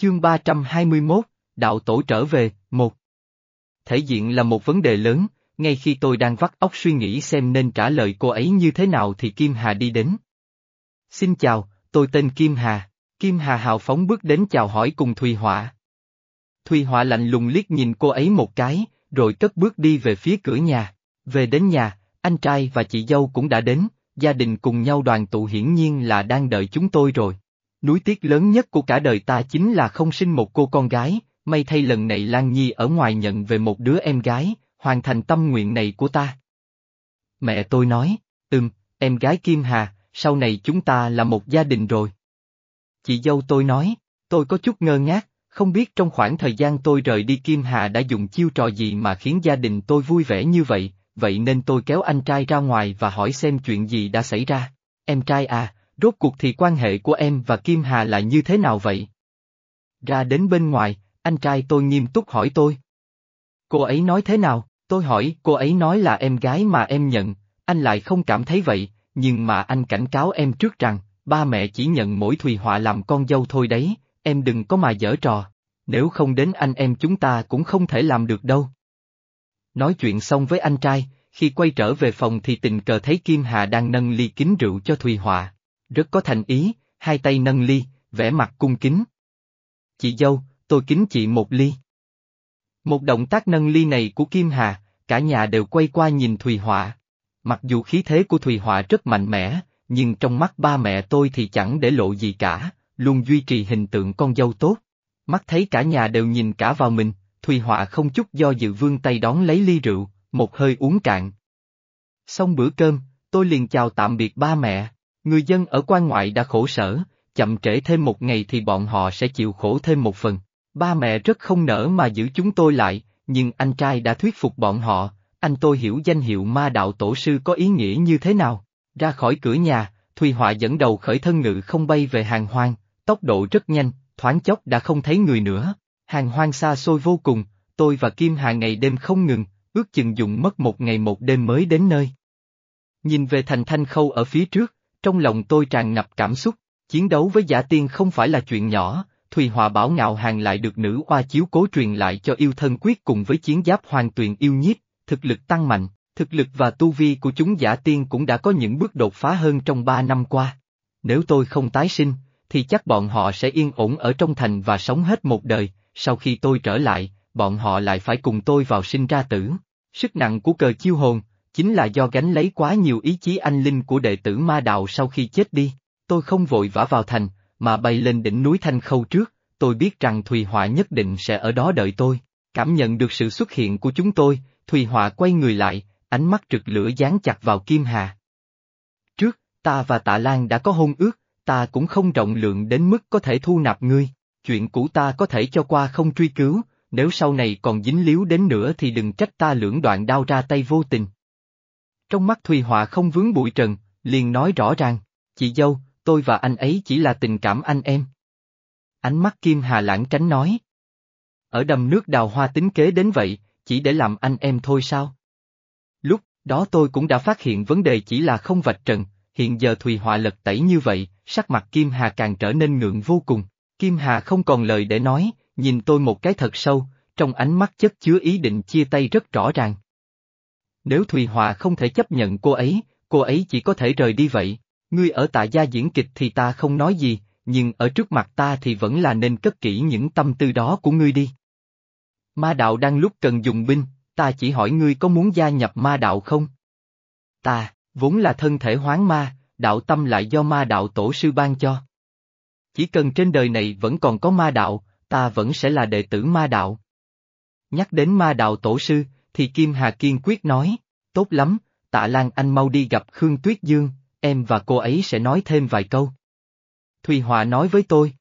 Chương 321, Đạo Tổ trở về, một. Thể diện là một vấn đề lớn, ngay khi tôi đang vắt óc suy nghĩ xem nên trả lời cô ấy như thế nào thì Kim Hà đi đến. Xin chào, tôi tên Kim Hà. Kim Hà hào phóng bước đến chào hỏi cùng Thùy Họa. Thùy Họa lạnh lùng liếc nhìn cô ấy một cái, rồi cất bước đi về phía cửa nhà. Về đến nhà, anh trai và chị dâu cũng đã đến, gia đình cùng nhau đoàn tụ hiển nhiên là đang đợi chúng tôi rồi. Núi tiếc lớn nhất của cả đời ta chính là không sinh một cô con gái, may thay lần này Lan Nhi ở ngoài nhận về một đứa em gái, hoàn thành tâm nguyện này của ta. Mẹ tôi nói, ừm, em gái Kim Hà, sau này chúng ta là một gia đình rồi. Chị dâu tôi nói, tôi có chút ngơ ngác, không biết trong khoảng thời gian tôi rời đi Kim Hà đã dùng chiêu trò gì mà khiến gia đình tôi vui vẻ như vậy, vậy nên tôi kéo anh trai ra ngoài và hỏi xem chuyện gì đã xảy ra. Em trai à, rốt cuộc thì quan hệ của em và Kim Hà là như thế nào vậy? Ra đến bên ngoài, anh trai tôi nghiêm túc hỏi tôi. Cô ấy nói thế nào? Tôi hỏi, cô ấy nói là em gái mà em nhận, anh lại không cảm thấy vậy, nhưng mà anh cảnh cáo em trước rằng, ba mẹ chỉ nhận mỗi Thùy Họa làm con dâu thôi đấy, em đừng có mà dở trò, nếu không đến anh em chúng ta cũng không thể làm được đâu. Nói chuyện xong với anh trai, khi quay trở về phòng thì tình cờ thấy Kim Hà đang nâng ly kính rượu cho Thùy Họa, rất có thành ý, hai tay nâng ly, vẻ mặt cung kính. Chị dâu, tôi kính chị một ly. Một động tác nâng ly này của Kim Hà, cả nhà đều quay qua nhìn Thùy Họa. Mặc dù khí thế của Thùy Họa rất mạnh mẽ, nhưng trong mắt ba mẹ tôi thì chẳng để lộ gì cả, luôn duy trì hình tượng con dâu tốt. Mắt thấy cả nhà đều nhìn cả vào mình, Thùy Họa không chút do dự vương tay đón lấy ly rượu, một hơi uống cạn. Xong bữa cơm, tôi liền chào tạm biệt ba mẹ, người dân ở quan ngoại đã khổ sở, chậm trễ thêm một ngày thì bọn họ sẽ chịu khổ thêm một phần. Ba mẹ rất không nỡ mà giữ chúng tôi lại, nhưng anh trai đã thuyết phục bọn họ, anh tôi hiểu danh hiệu ma đạo tổ sư có ý nghĩa như thế nào. Ra khỏi cửa nhà, Thùy Họa dẫn đầu khởi thân ngự không bay về hàng hoang, tốc độ rất nhanh, thoáng chốc đã không thấy người nữa. Hàng hoang xa xôi vô cùng, tôi và Kim Hà ngày đêm không ngừng, ước chừng dùng mất một ngày một đêm mới đến nơi. Nhìn về thành thanh khâu ở phía trước, trong lòng tôi tràn ngập cảm xúc, chiến đấu với giả tiên không phải là chuyện nhỏ, Thùy Hòa Bảo ngạo hàng lại được nữ oa chiếu cố truyền lại cho yêu thân quyết cùng với chiến giáp hoàn tuyền yêu nhiếp, thực lực tăng mạnh, thực lực và tu vi của chúng giả tiên cũng đã có những bước đột phá hơn trong ba năm qua. Nếu tôi không tái sinh, thì chắc bọn họ sẽ yên ổn ở trong thành và sống hết một đời, sau khi tôi trở lại, bọn họ lại phải cùng tôi vào sinh ra tử. Sức nặng của cờ chiêu hồn, chính là do gánh lấy quá nhiều ý chí anh linh của đệ tử ma đạo sau khi chết đi. Tôi không vội vã vào thành, mà bay lên đỉnh núi Thanh Khâu trước, tôi biết rằng Thùy Họa nhất định sẽ ở đó đợi tôi. Cảm nhận được sự xuất hiện của chúng tôi, Thùy Họa quay người lại, ánh mắt rực lửa dán chặt vào Kim Hà. Trước, ta và Tạ Lan đã có hôn ước, ta cũng không rộng lượng đến mức có thể thu nạp ngươi, chuyện cũ ta có thể cho qua không truy cứu, nếu sau này còn dính líu đến nữa thì đừng trách ta lưỡng đoạn đao ra tay vô tình. Trong mắt Thùy Họa không vướng bụi trần, liền nói rõ ràng, chị dâu, tôi và anh ấy chỉ là tình cảm anh em. Ánh mắt Kim Hà lãng tránh nói. Ở đầm nước đào hoa tính kế đến vậy, chỉ để làm anh em thôi sao? Lúc đó tôi cũng đã phát hiện vấn đề chỉ là không vạch trần, hiện giờ Thùy Họa lật tẩy như vậy, sắc mặt Kim Hà càng trở nên ngượng vô cùng. Kim Hà không còn lời để nói, nhìn tôi một cái thật sâu, trong ánh mắt chất chứa ý định chia tay rất rõ ràng. Nếu Thùy Họa không thể chấp nhận cô ấy, cô ấy chỉ có thể rời đi vậy. Ngươi ở tại gia diễn kịch thì ta không nói gì, nhưng ở trước mặt ta thì vẫn là nên cất kỹ những tâm tư đó của ngươi đi. Ma đạo đang lúc cần dùng binh, ta chỉ hỏi ngươi có muốn gia nhập ma đạo không? Ta, vốn là thân thể hoán ma, đạo tâm lại do ma đạo tổ sư ban cho. Chỉ cần trên đời này vẫn còn có ma đạo, ta vẫn sẽ là đệ tử ma đạo. Nhắc đến ma đạo tổ sư, thì Kim Hà kiên quyết nói, tốt lắm, tạ Lan anh mau đi gặp Khương Tuyết Dương, em và cô ấy sẽ nói thêm vài câu. Thùy Hòa nói với tôi.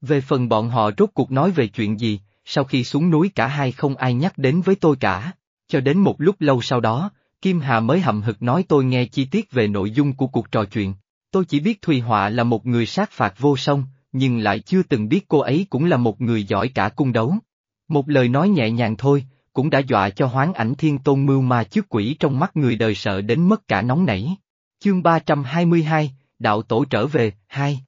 Về phần bọn họ rốt cuộc nói về chuyện gì, sau khi xuống núi cả hai không ai nhắc đến với tôi cả, cho đến một lúc lâu sau đó, Kim Hà mới hậm hực nói tôi nghe chi tiết về nội dung của cuộc trò chuyện. Tôi chỉ biết Thùy Họa là một người sát phạt vô song, nhưng lại chưa từng biết cô ấy cũng là một người giỏi cả cung đấu. Một lời nói nhẹ nhàng thôi, cũng đã dọa cho hoán ảnh thiên tôn mưu ma trước quỷ trong mắt người đời sợ đến mất cả nóng nảy. Chương 322, Đạo Tổ trở về, 2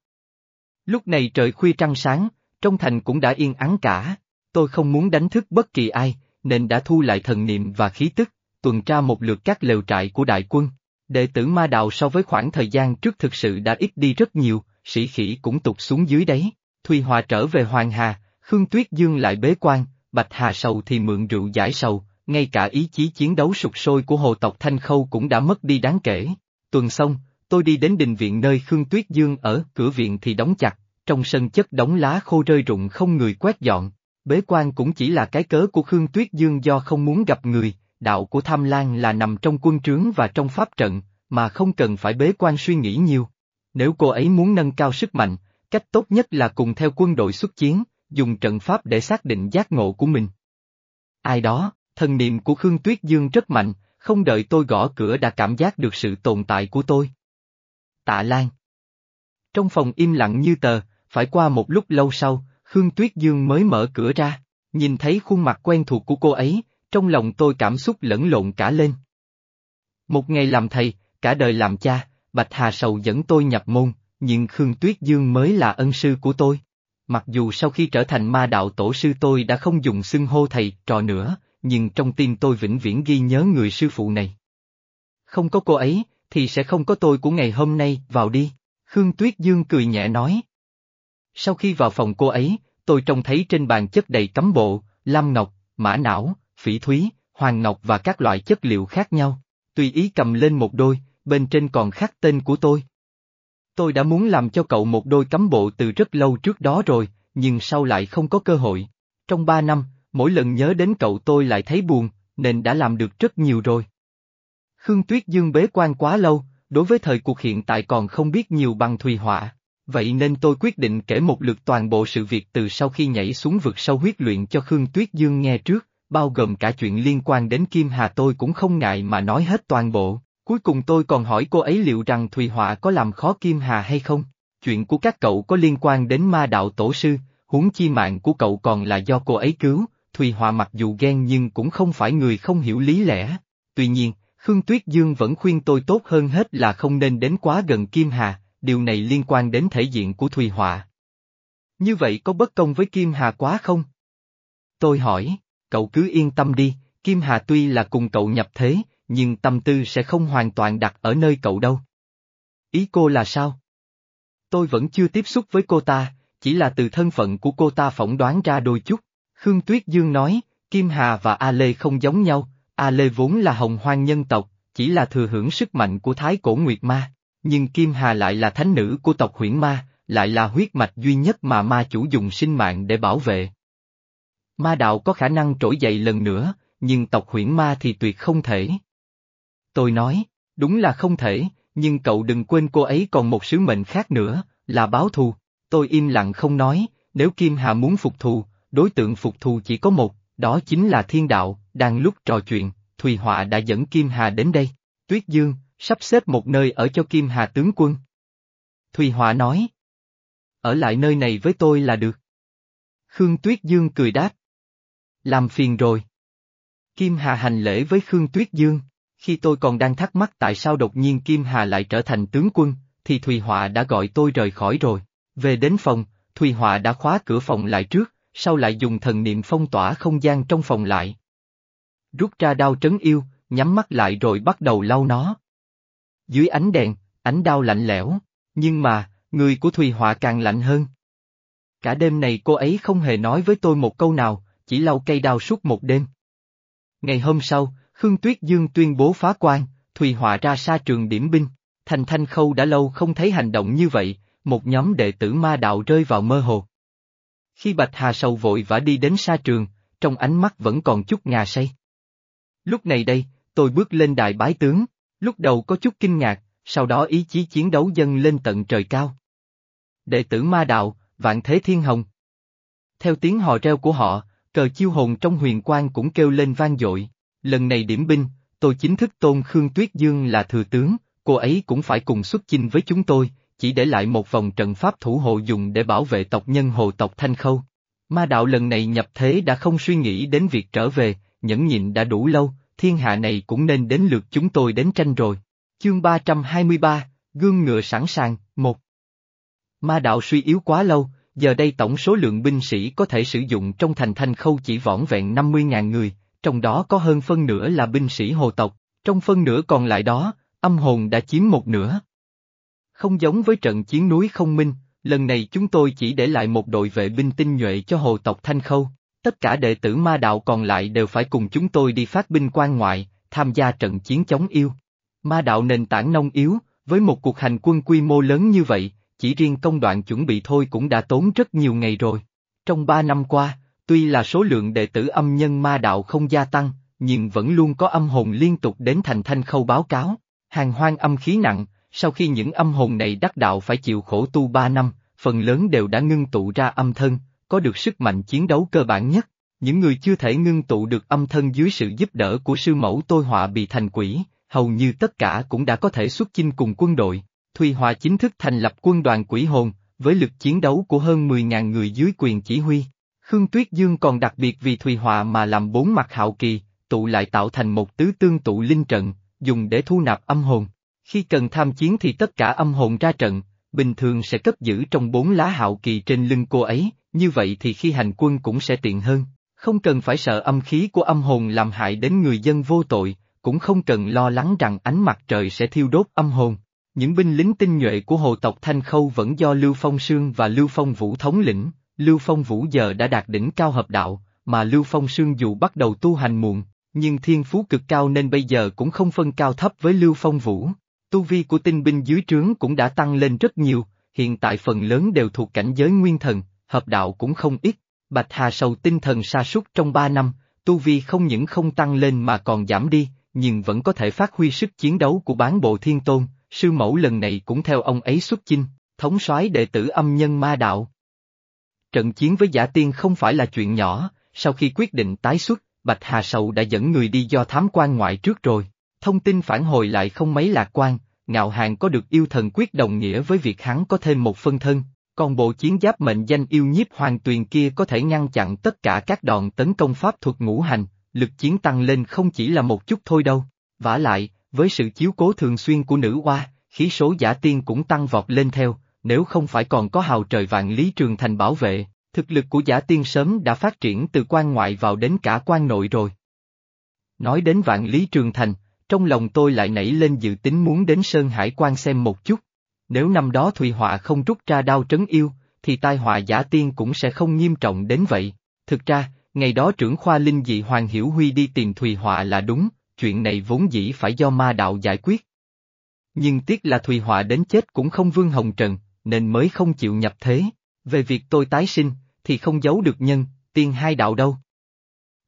Lúc này trời khuya trăng sáng, trong thành cũng đã yên ắng cả. Tôi không muốn đánh thức bất kỳ ai, nên đã thu lại thần niệm và khí tức, tuần tra một lượt các lều trại của đại quân. Đệ tử ma đạo so với khoảng thời gian trước thực sự đã ít đi rất nhiều, sĩ khỉ cũng tụt xuống dưới đấy. Thùy Hòa trở về Hoàng Hà, Khương Tuyết Dương lại bế quan, Bạch Hà Sầu thì mượn rượu giải sầu, ngay cả ý chí chiến đấu sụt sôi của hồ tộc Thanh Khâu cũng đã mất đi đáng kể. Tuần xong, tôi đi đến đình viện nơi Khương Tuyết Dương ở, cửa viện thì đóng chặt, trong sân chất đống lá khô rơi rụng không người quét dọn. Bế quan cũng chỉ là cái cớ của Khương Tuyết Dương do không muốn gặp người, đạo của Tham Lan là nằm trong quân trướng và trong pháp trận, mà không cần phải bế quan suy nghĩ nhiều. Nếu cô ấy muốn nâng cao sức mạnh, cách tốt nhất là cùng theo quân đội xuất chiến, dùng trận pháp để xác định giác ngộ của mình. Ai đó, thần niệm của Khương Tuyết Dương rất mạnh, không đợi tôi gõ cửa đã cảm giác được sự tồn tại của tôi. Tạ Lan Trong phòng im lặng như tờ, phải qua một lúc lâu sau, Khương Tuyết Dương mới mở cửa ra, nhìn thấy khuôn mặt quen thuộc của cô ấy, trong lòng tôi cảm xúc lẫn lộn cả lên. Một ngày làm thầy, cả đời làm cha, Bạch Hà Sầu dẫn tôi nhập môn, nhưng Khương Tuyết Dương mới là ân sư của tôi. Mặc dù sau khi trở thành ma đạo tổ sư tôi đã không dùng xưng hô thầy trò nữa, nhưng trong tim tôi vĩnh viễn ghi nhớ người sư phụ này. Không có cô ấy, thì sẽ không có tôi của ngày hôm nay, vào đi. Khương Tuyết Dương cười nhẹ nói. Sau khi vào phòng cô ấy, tôi trông thấy trên bàn chất đầy cấm bộ, lam ngọc, mã não, phỉ thúy, hoàng ngọc và các loại chất liệu khác nhau. Tùy ý cầm lên một đôi, bên trên còn khắc tên của tôi. Tôi đã muốn làm cho cậu một đôi cấm bộ từ rất lâu trước đó rồi, nhưng sau lại không có cơ hội. Trong ba năm, mỗi lần nhớ đến cậu tôi lại thấy buồn, nên đã làm được rất nhiều rồi. Khương Tuyết Dương bế quan quá lâu, đối với thời cuộc hiện tại còn không biết nhiều bằng Thùy Họa, vậy nên tôi quyết định kể một lượt toàn bộ sự việc từ sau khi nhảy xuống vực sâu huyết luyện cho Khương Tuyết Dương nghe trước, bao gồm cả chuyện liên quan đến Kim Hà tôi cũng không ngại mà nói hết toàn bộ. Cuối cùng tôi còn hỏi cô ấy liệu rằng Thùy Họa có làm khó Kim Hà hay không? Chuyện của các cậu có liên quan đến ma đạo tổ sư, huống chi mạng của cậu còn là do cô ấy cứu, Thùy Họa mặc dù ghen nhưng cũng không phải người không hiểu lý lẽ. Tuy nhiên, Khương Tuyết Dương vẫn khuyên tôi tốt hơn hết là không nên đến quá gần Kim Hà, điều này liên quan đến thể diện của Thùy Họa. Như vậy có bất công với Kim Hà quá không? Tôi hỏi, cậu cứ yên tâm đi, Kim Hà tuy là cùng cậu nhập thế, nhưng tâm tư sẽ không hoàn toàn đặt ở nơi cậu đâu. Ý cô là sao? Tôi vẫn chưa tiếp xúc với cô ta, chỉ là từ thân phận của cô ta phỏng đoán ra đôi chút. Khương Tuyết Dương nói, Kim Hà và A Lê không giống nhau, A Lê vốn là hồng hoang nhân tộc, chỉ là thừa hưởng sức mạnh của Thái Cổ Nguyệt Ma, nhưng Kim Hà lại là thánh nữ của tộc huyễn ma, lại là huyết mạch duy nhất mà ma chủ dùng sinh mạng để bảo vệ. Ma đạo có khả năng trỗi dậy lần nữa, nhưng tộc huyễn ma thì tuyệt không thể. Tôi nói, đúng là không thể, nhưng cậu đừng quên cô ấy còn một sứ mệnh khác nữa, là báo thù. Tôi im lặng không nói, nếu Kim Hà muốn phục thù, đối tượng phục thù chỉ có một, đó chính là thiên đạo, đang lúc trò chuyện, Thùy Họa đã dẫn Kim Hà đến đây. Tuyết Dương, sắp xếp một nơi ở cho Kim Hà tướng quân. Thùy Họa nói. Ở lại nơi này với tôi là được. Khương Tuyết Dương cười đáp. Làm phiền rồi. Kim Hà hành lễ với Khương Tuyết Dương. Khi tôi còn đang thắc mắc tại sao đột nhiên Kim Hà lại trở thành tướng quân, thì Thùy Họa đã gọi tôi rời khỏi rồi. Về đến phòng, Thùy Họa đã khóa cửa phòng lại trước, sau lại dùng thần niệm phong tỏa không gian trong phòng lại. Rút ra đao trấn yêu, nhắm mắt lại rồi bắt đầu lau nó. Dưới ánh đèn, ánh đao lạnh lẽo, nhưng mà, người của Thùy Họa càng lạnh hơn. Cả đêm này cô ấy không hề nói với tôi một câu nào, chỉ lau cây đao suốt một đêm. Ngày hôm sau, Khương Tuyết Dương tuyên bố phá quan, Thùy Họa ra sa trường điểm binh. Thành Thanh Khâu đã lâu không thấy hành động như vậy, một nhóm đệ tử ma đạo rơi vào mơ hồ. Khi Bạch Hà Sầu vội vã đi đến sa trường, trong ánh mắt vẫn còn chút ngà say. Lúc này đây, tôi bước lên đài bái tướng, lúc đầu có chút kinh ngạc, sau đó ý chí chiến đấu dâng lên tận trời cao. Đệ tử ma đạo, vạn thế thiên hồng. Theo tiếng hò reo của họ, cờ chiêu hồn trong huyền quang cũng kêu lên vang dội. Lần này điểm binh, tôi chính thức tôn Khương Tuyết Dương là thừa tướng, cô ấy cũng phải cùng xuất chinh với chúng tôi, chỉ để lại một vòng trận pháp thủ hộ dùng để bảo vệ tộc nhân hồ tộc Thanh Khâu. Ma đạo lần này nhập thế đã không suy nghĩ đến việc trở về, nhẫn nhịn đã đủ lâu, thiên hạ này cũng nên đến lượt chúng tôi đến tranh rồi. Chương 323, Gương ngựa sẵn sàng, một. Ma đạo suy yếu quá lâu, Giờ đây tổng số lượng binh sĩ có thể sử dụng trong thành thanh khâu chỉ vỏn vẹn 50.000 người, trong đó có hơn phân nửa là binh sĩ hồ tộc, trong phân nửa còn lại đó, âm hồn đã chiếm một nửa. Không giống với trận chiến núi không minh, lần này chúng tôi chỉ để lại một đội vệ binh tinh nhuệ cho hồ tộc Thanh Khâu, tất cả đệ tử ma đạo còn lại đều phải cùng chúng tôi đi phát binh quan ngoại, tham gia trận chiến chống yêu. Ma đạo nền tảng nông yếu, với một cuộc hành quân quy mô lớn như vậy, chỉ riêng công đoạn chuẩn bị thôi cũng đã tốn rất nhiều ngày rồi. Trong ba năm qua, tuy là số lượng đệ tử âm nhân ma đạo không gia tăng, nhưng vẫn luôn có âm hồn liên tục đến thành thanh khâu báo cáo. Hàng hoang âm khí nặng, sau khi những âm hồn này đắc đạo phải chịu khổ tu ba năm, phần lớn đều đã ngưng tụ ra âm thân, có được sức mạnh chiến đấu cơ bản nhất. Những người chưa thể ngưng tụ được âm thân dưới sự giúp đỡ của sư mẫu tôi họa bị thành quỷ, hầu như tất cả cũng đã có thể xuất chinh cùng quân đội. Thùy Hòa chính thức thành lập quân đoàn quỷ hồn, với lực chiến đấu của hơn 10.000 người dưới quyền chỉ huy. Khương Tuyết Dương còn đặc biệt vì Thùy Hòa mà làm bốn mặt hạo kỳ, tụ lại tạo thành một tứ tương tụ linh trận, dùng để thu nạp âm hồn. Khi cần tham chiến thì tất cả âm hồn ra trận, bình thường sẽ cất giữ trong bốn lá hạo kỳ trên lưng cô ấy, như vậy thì khi hành quân cũng sẽ tiện hơn. Không cần phải sợ âm khí của âm hồn làm hại đến người dân vô tội, cũng không cần lo lắng rằng ánh mặt trời sẽ thiêu đốt âm hồn. Những binh lính tinh nhuệ của hồ tộc Thanh Khâu vẫn do Lưu Phong Sương và Lưu Phong Vũ thống lĩnh, Lưu Phong Vũ giờ đã đạt đỉnh cao hợp đạo, mà Lưu Phong Sương dù bắt đầu tu hành muộn, nhưng thiên phú cực cao nên bây giờ cũng không phân cao thấp với Lưu Phong Vũ. Tu vi của tinh binh dưới trướng cũng đã tăng lên rất nhiều, hiện tại phần lớn đều thuộc cảnh giới nguyên thần, hợp đạo cũng không ít. Bạch Hà sầu tinh thần sa sút trong ba năm, tu vi không những không tăng lên mà còn giảm đi, nhưng vẫn có thể phát huy sức chiến đấu của bán bộ thiên tôn, sư mẫu lần này cũng theo ông ấy xuất chinh, thống soái đệ tử âm nhân ma đạo. Trận chiến với giả tiên không phải là chuyện nhỏ, sau khi quyết định tái xuất, Bạch Hà Sầu đã dẫn người đi do thám quan ngoại trước rồi. Thông tin phản hồi lại không mấy lạc quan, ngạo hàng có được yêu thần quyết đồng nghĩa với việc hắn có thêm một phân thân, còn bộ chiến giáp mệnh danh yêu nhiếp hoàng tuyền kia có thể ngăn chặn tất cả các đòn tấn công pháp thuật ngũ hành, lực chiến tăng lên không chỉ là một chút thôi đâu. vả lại, với sự chiếu cố thường xuyên của nữ hoa, khí số giả tiên cũng tăng vọt lên theo, nếu không phải còn có hào trời vạn lý trường thành bảo vệ, thực lực của giả tiên sớm đã phát triển từ quan ngoại vào đến cả quan nội rồi. Nói đến vạn lý trường thành, trong lòng tôi lại nảy lên dự tính muốn đến Sơn Hải quan xem một chút. Nếu năm đó Thùy Họa không rút ra đao trấn yêu, thì tai họa giả tiên cũng sẽ không nghiêm trọng đến vậy. Thực ra, ngày đó trưởng khoa linh dị Hoàng Hiểu Huy đi tìm Thùy Họa là đúng, chuyện này vốn dĩ phải do ma đạo giải quyết. Nhưng tiếc là Thùy Họa đến chết cũng không vương hồng trần, nên mới không chịu nhập thế. Về việc tôi tái sinh, thì không giấu được nhân, tiên hai đạo đâu.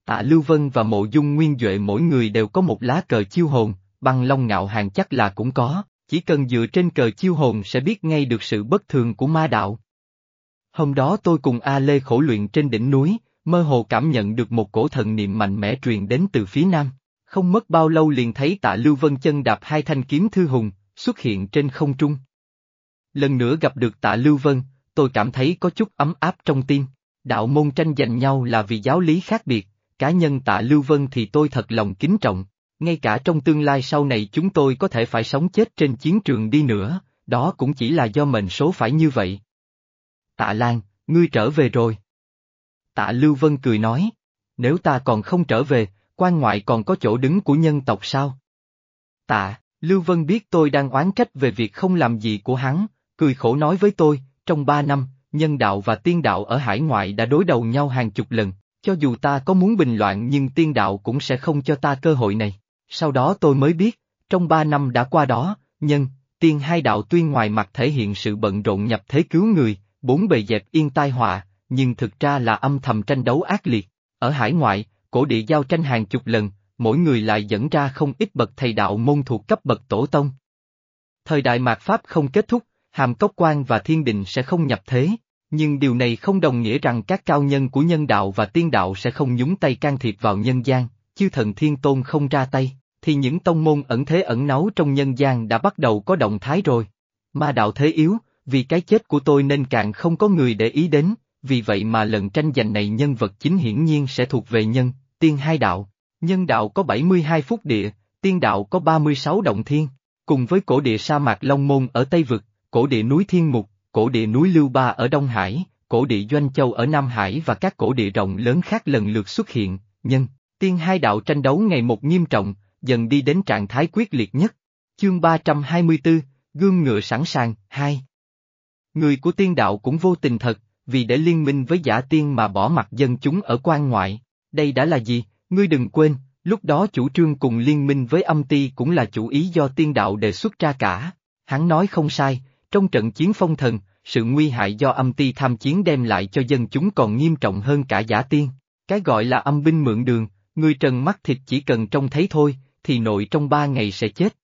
Tạ Lưu Vân và Mộ Dung Nguyên Duệ mỗi người đều có một lá cờ chiêu hồn, băng long ngạo hàng chắc là cũng có, chỉ cần dựa trên cờ chiêu hồn sẽ biết ngay được sự bất thường của ma đạo. Hôm đó tôi cùng A Lê khổ luyện trên đỉnh núi, mơ hồ cảm nhận được một cổ thần niệm mạnh mẽ truyền đến từ phía nam. Không mất bao lâu liền thấy tạ Lưu Vân chân đạp hai thanh kiếm thư hùng, xuất hiện trên không trung. Lần nữa gặp được tạ Lưu Vân, tôi cảm thấy có chút ấm áp trong tim. Đạo môn tranh giành nhau là vì giáo lý khác biệt, cá nhân tạ Lưu Vân thì tôi thật lòng kính trọng. Ngay cả trong tương lai sau này chúng tôi có thể phải sống chết trên chiến trường đi nữa, đó cũng chỉ là do mệnh số phải như vậy. Tạ Lan, ngươi trở về rồi. Tạ Lưu Vân cười nói, nếu ta còn không trở về, quan ngoại còn có chỗ đứng của nhân tộc sao? Tạ, Lưu Vân biết tôi đang oán trách về việc không làm gì của hắn, cười khổ nói với tôi, trong ba năm, nhân đạo và tiên đạo ở hải ngoại đã đối đầu nhau hàng chục lần, cho dù ta có muốn bình loạn nhưng tiên đạo cũng sẽ không cho ta cơ hội này. Sau đó tôi mới biết, trong ba năm đã qua đó, nhân, tiên hai đạo tuy ngoài mặt thể hiện sự bận rộn nhập thế cứu người, bốn bề dẹp yên tai họa, nhưng thực ra là âm thầm tranh đấu ác liệt. Ở hải ngoại, cổ địa giao tranh hàng chục lần, mỗi người lại dẫn ra không ít bậc thầy đạo môn thuộc cấp bậc tổ tông. Thời đại mạt Pháp không kết thúc, hàm cốc quan và thiên đình sẽ không nhập thế, nhưng điều này không đồng nghĩa rằng các cao nhân của nhân đạo và tiên đạo sẽ không nhúng tay can thiệp vào nhân gian, chư thần thiên tôn không ra tay, thì những tông môn ẩn thế ẩn náu trong nhân gian đã bắt đầu có động thái rồi. Ma đạo thế yếu, vì cái chết của tôi nên càng không có người để ý đến, vì vậy mà lần tranh giành này nhân vật chính hiển nhiên sẽ thuộc về nhân, tiên hai đạo. Nhân đạo có 72 phút địa, tiên đạo có 36 động thiên, cùng với cổ địa sa mạc Long Môn ở Tây Vực, cổ địa núi Thiên Mục, cổ địa núi Lưu Ba ở Đông Hải, cổ địa doanh châu ở Nam Hải và các cổ địa rộng lớn khác lần lượt xuất hiện, nhân, tiên hai đạo tranh đấu ngày một nghiêm trọng, dần đi đến trạng thái quyết liệt nhất. Chương 324, Gương ngựa sẵn sàng, 2 Người của tiên đạo cũng vô tình thật, vì để liên minh với giả tiên mà bỏ mặt dân chúng ở quan ngoại. Đây đã là gì, ngươi đừng quên, lúc đó chủ trương cùng liên minh với âm ti cũng là chủ ý do tiên đạo đề xuất ra cả. Hắn nói không sai, trong trận chiến phong thần, sự nguy hại do âm ti tham chiến đem lại cho dân chúng còn nghiêm trọng hơn cả giả tiên. Cái gọi là âm binh mượn đường, người trần mắt thịt chỉ cần trông thấy thôi, thì nội trong ba ngày sẽ chết.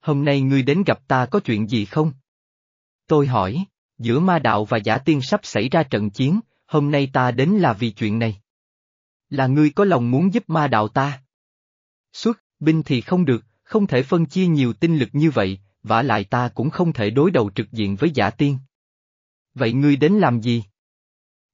Hôm nay ngươi đến gặp ta có chuyện gì không? Tôi hỏi, giữa ma đạo và giả tiên sắp xảy ra trận chiến, hôm nay ta đến là vì chuyện này. Là ngươi có lòng muốn giúp ma đạo ta? Xuất, binh thì không được, không thể phân chia nhiều tinh lực như vậy, vả lại ta cũng không thể đối đầu trực diện với giả tiên. Vậy ngươi đến làm gì?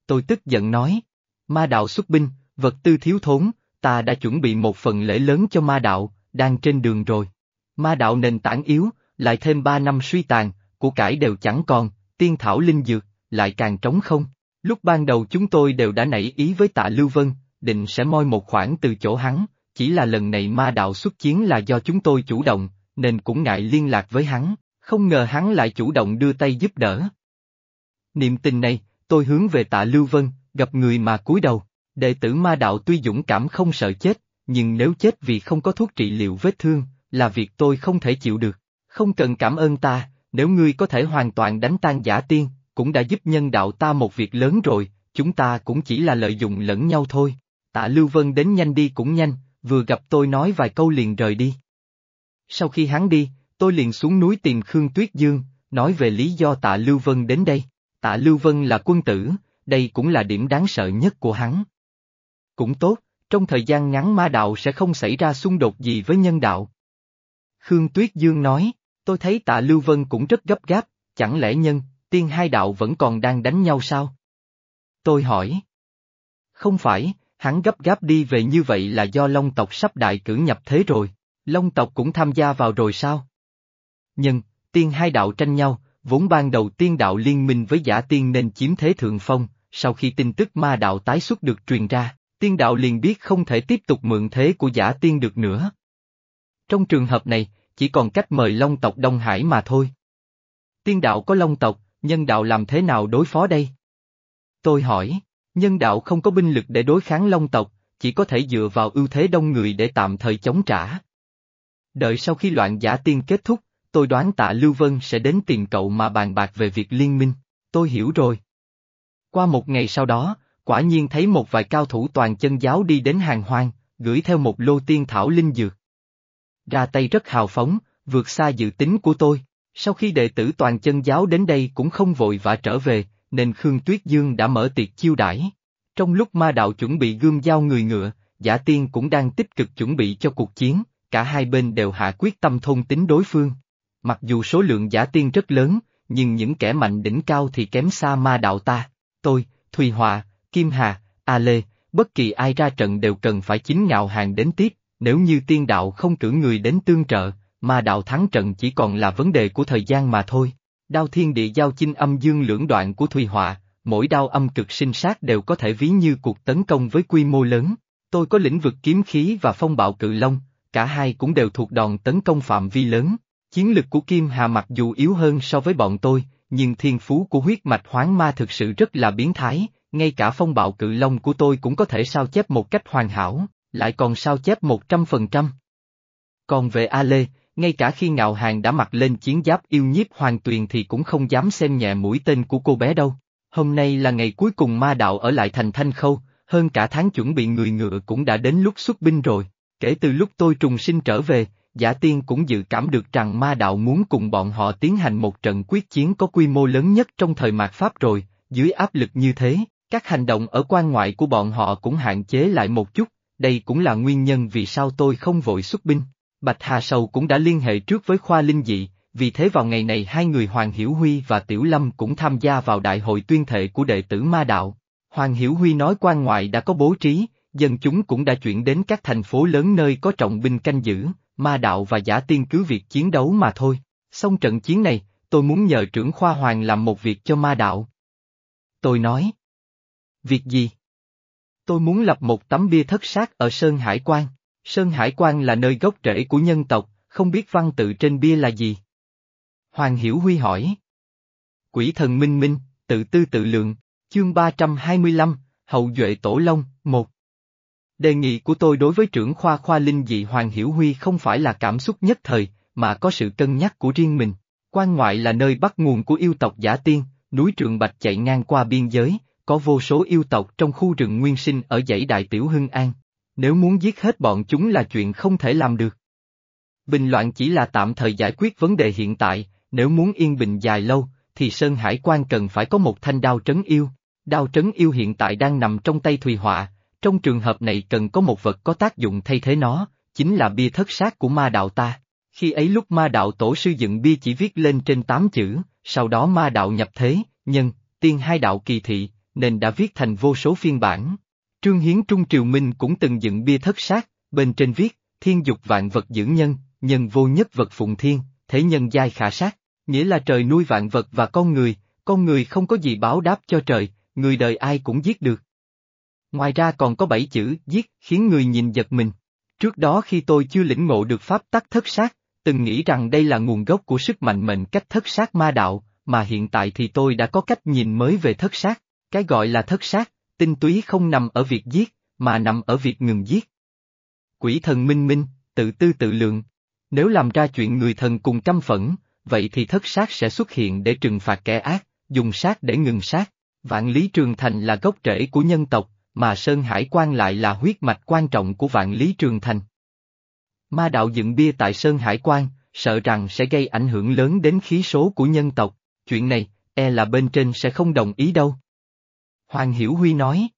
Tôi tức giận nói, ma đạo xuất binh, vật tư thiếu thốn, ta đã chuẩn bị một phần lễ lớn cho ma đạo, đang trên đường rồi. Ma đạo nền tảng yếu, lại thêm ba năm suy tàn, của cải đều chẳng còn, tiên thảo linh dược, lại càng trống không. Lúc ban đầu chúng tôi đều đã nảy ý với tạ Lưu Vân, định sẽ moi một khoản từ chỗ hắn, chỉ là lần này ma đạo xuất chiến là do chúng tôi chủ động, nên cũng ngại liên lạc với hắn, không ngờ hắn lại chủ động đưa tay giúp đỡ. Niệm tình này, tôi hướng về tạ Lưu Vân, gặp người mà cúi đầu, đệ tử ma đạo tuy dũng cảm không sợ chết, nhưng nếu chết vì không có thuốc trị liệu vết thương, là việc tôi không thể chịu được. Không cần cảm ơn ta, nếu ngươi có thể hoàn toàn đánh tan giả tiên, cũng đã giúp nhân đạo ta một việc lớn rồi, chúng ta cũng chỉ là lợi dụng lẫn nhau thôi. Tạ Lưu Vân đến nhanh đi cũng nhanh, vừa gặp tôi nói vài câu liền rời đi. Sau khi hắn đi, tôi liền xuống núi tìm Khương Tuyết Dương, nói về lý do tạ Lưu Vân đến đây. Tạ Lưu Vân là quân tử, đây cũng là điểm đáng sợ nhất của hắn. Cũng tốt, trong thời gian ngắn ma đạo sẽ không xảy ra xung đột gì với nhân đạo. Khương Tuyết Dương nói, tôi thấy tạ Lưu Vân cũng rất gấp gáp, chẳng lẽ nhân, tiên hai đạo vẫn còn đang đánh nhau sao? Tôi hỏi. Không phải, hắn gấp gáp đi về như vậy là do Long tộc sắp đại cử nhập thế rồi, Long tộc cũng tham gia vào rồi sao? Nhân, tiên hai đạo tranh nhau, vốn ban đầu tiên đạo liên minh với giả tiên nên chiếm thế thượng phong, sau khi tin tức ma đạo tái xuất được truyền ra, tiên đạo liền biết không thể tiếp tục mượn thế của giả tiên được nữa. Trong trường hợp này, chỉ còn cách mời Long tộc Đông Hải mà thôi. Tiên đạo có Long tộc, nhân đạo làm thế nào đối phó đây? Tôi hỏi, nhân đạo không có binh lực để đối kháng Long tộc, chỉ có thể dựa vào ưu thế đông người để tạm thời chống trả. Đợi sau khi loạn giả tiên kết thúc, tôi đoán tạ Lưu Vân sẽ đến tìm cậu mà bàn bạc về việc liên minh, tôi hiểu rồi. Qua một ngày sau đó, quả nhiên thấy một vài cao thủ toàn chân giáo đi đến hàng hoang, gửi theo một lô tiên thảo linh dược. Ra tay rất hào phóng, vượt xa dự tính của tôi. Sau khi đệ tử toàn chân giáo đến đây cũng không vội vã trở về, nên Khương Tuyết Dương đã mở tiệc chiêu đãi. Trong lúc ma đạo chuẩn bị gươm giao người ngựa, giả tiên cũng đang tích cực chuẩn bị cho cuộc chiến, cả hai bên đều hạ quyết tâm thôn tính đối phương. Mặc dù số lượng giả tiên rất lớn, nhưng những kẻ mạnh đỉnh cao thì kém xa ma đạo ta. Tôi, Thùy Hòa, Kim Hà, A Lê, bất kỳ ai ra trận đều cần phải chính ngạo hàng đến tiếp, nếu như tiên đạo không cử người đến tương trợ, ma đạo thắng trận chỉ còn là vấn đề của thời gian mà thôi. Đao thiên địa giao chinh âm dương lưỡng đoạn của Thùy Họa, mỗi đao âm cực sinh sát đều có thể ví như cuộc tấn công với quy mô lớn. Tôi có lĩnh vực kiếm khí và phong bạo cự long, cả hai cũng đều thuộc đòn tấn công phạm vi lớn. Chiến lực của Kim Hà mặc dù yếu hơn so với bọn tôi, nhưng thiên phú của huyết mạch hoáng ma thực sự rất là biến thái, ngay cả phong bạo cự long của tôi cũng có thể sao chép một cách hoàn hảo, lại còn sao chép một trăm phần trăm. Còn về A Lê, ngay cả khi ngạo hàng đã mặc lên chiến giáp yêu nhiếp hoàng tuyền thì cũng không dám xem nhẹ mũi tên của cô bé đâu. Hôm nay là ngày cuối cùng ma đạo ở lại thành Thanh Khâu, hơn cả tháng chuẩn bị người ngựa cũng đã đến lúc xuất binh rồi. Kể từ lúc tôi trùng sinh trở về, giả tiên cũng dự cảm được rằng ma đạo muốn cùng bọn họ tiến hành một trận quyết chiến có quy mô lớn nhất trong thời mạt Pháp rồi, dưới áp lực như thế, các hành động ở quan ngoại của bọn họ cũng hạn chế lại một chút, đây cũng là nguyên nhân vì sao tôi không vội xuất binh. Bạch Hà Sầu cũng đã liên hệ trước với Khoa Linh Dị, vì thế vào ngày này hai người Hoàng Hiểu Huy và Tiểu Lâm cũng tham gia vào đại hội tuyên thệ của đệ tử Ma Đạo. Hoàng Hiểu Huy nói quan ngoại đã có bố trí, dân chúng cũng đã chuyển đến các thành phố lớn nơi có trọng binh canh giữ, Ma Đạo và giả tiên cứ việc chiến đấu mà thôi. Xong trận chiến này, tôi muốn nhờ trưởng khoa Hoàng làm một việc cho Ma Đạo. Tôi nói. Việc gì? Tôi muốn lập một tấm bia thất sát ở Sơn Hải Quan. Sơn Hải Quan là nơi gốc rễ của nhân tộc, không biết văn tự trên bia là gì? Hoàng Hiểu Huy hỏi. Quỷ thần minh minh, tự tư tự lượng, chương 325, Hậu Duệ Tổ Long, 1. Đề nghị của tôi đối với trưởng khoa khoa linh dị Hoàng Hiểu Huy không phải là cảm xúc nhất thời, mà có sự cân nhắc của riêng mình. Quan ngoại là nơi bắt nguồn của yêu tộc giả tiên, núi Trường Bạch chạy ngang qua biên giới, có vô số yêu tộc trong khu rừng nguyên sinh ở dãy Đại Tiểu Hưng An. Nếu muốn giết hết bọn chúng là chuyện không thể làm được. Bình loạn chỉ là tạm thời giải quyết vấn đề hiện tại, nếu muốn yên bình dài lâu, thì Sơn Hải quan cần phải có một thanh đao trấn yêu. Đao trấn yêu hiện tại đang nằm trong tay Thùy Họa, trong trường hợp này cần có một vật có tác dụng thay thế nó, chính là bia thất sát của ma đạo ta. Khi ấy lúc ma đạo tổ sư dựng bia chỉ viết lên trên tám chữ, sau đó ma đạo nhập thế, nhân, tiên hai đạo kỳ thị, nên đã viết thành vô số phiên bản. Trương Hiến Trung Triều Minh cũng từng dựng bia thất sát, bên trên viết, thiên dục vạn vật dưỡng nhân, nhân vô nhất vật phụng thiên, thế nhân giai khả sát, nghĩa là trời nuôi vạn vật và con người, con người không có gì báo đáp cho trời, người đời ai cũng giết được. Ngoài ra còn có bảy chữ giết khiến người nhìn giật mình. Trước đó khi tôi chưa lĩnh ngộ được pháp tắc thất sát, từng nghĩ rằng đây là nguồn gốc của sức mạnh mệnh cách thất sát ma đạo, mà hiện tại thì tôi đã có cách nhìn mới về thất sát. Cái gọi là thất sát, tinh túy không nằm ở việc giết, mà nằm ở việc ngừng giết. Quỷ thần minh minh, tự tư tự lượng. Nếu làm ra chuyện người thần cùng căm phẫn, vậy thì thất sát sẽ xuất hiện để trừng phạt kẻ ác, dùng sát để ngừng sát. Vạn Lý Trường Thành là gốc rễ của nhân tộc, mà Sơn Hải Quan lại là huyết mạch quan trọng của Vạn Lý Trường Thành. Ma đạo dựng bia tại Sơn Hải Quan, sợ rằng sẽ gây ảnh hưởng lớn đến khí số của nhân tộc, chuyện này, e là bên trên sẽ không đồng ý đâu. Hoàng Hiểu Huy nói.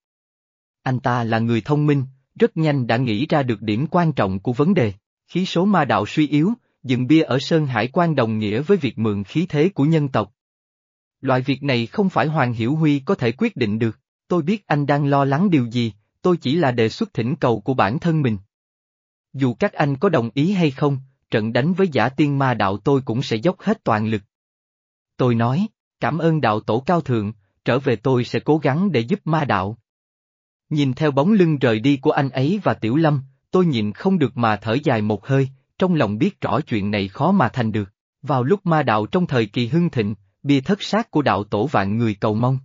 Anh ta là người thông minh, rất nhanh đã nghĩ ra được điểm quan trọng của vấn đề, khí số ma đạo suy yếu, dựng bia ở Sơn Hải quan đồng nghĩa với việc mượn khí thế của nhân tộc. Loại việc này không phải Hoàng Hiểu Huy có thể quyết định được, tôi biết anh đang lo lắng điều gì, tôi chỉ là đề xuất thỉnh cầu của bản thân mình. Dù các anh có đồng ý hay không, trận đánh với giả tiên ma đạo tôi cũng sẽ dốc hết toàn lực. Tôi nói, cảm ơn đạo tổ cao thượng, trở về tôi sẽ cố gắng để giúp ma đạo. Nhìn theo bóng lưng rời đi của anh ấy và Tiểu Lâm, tôi nhìn không được mà thở dài một hơi, trong lòng biết rõ chuyện này khó mà thành được. Vào lúc ma đạo trong thời kỳ hưng thịnh, bia thất sát của đạo tổ vạn người cầu mong.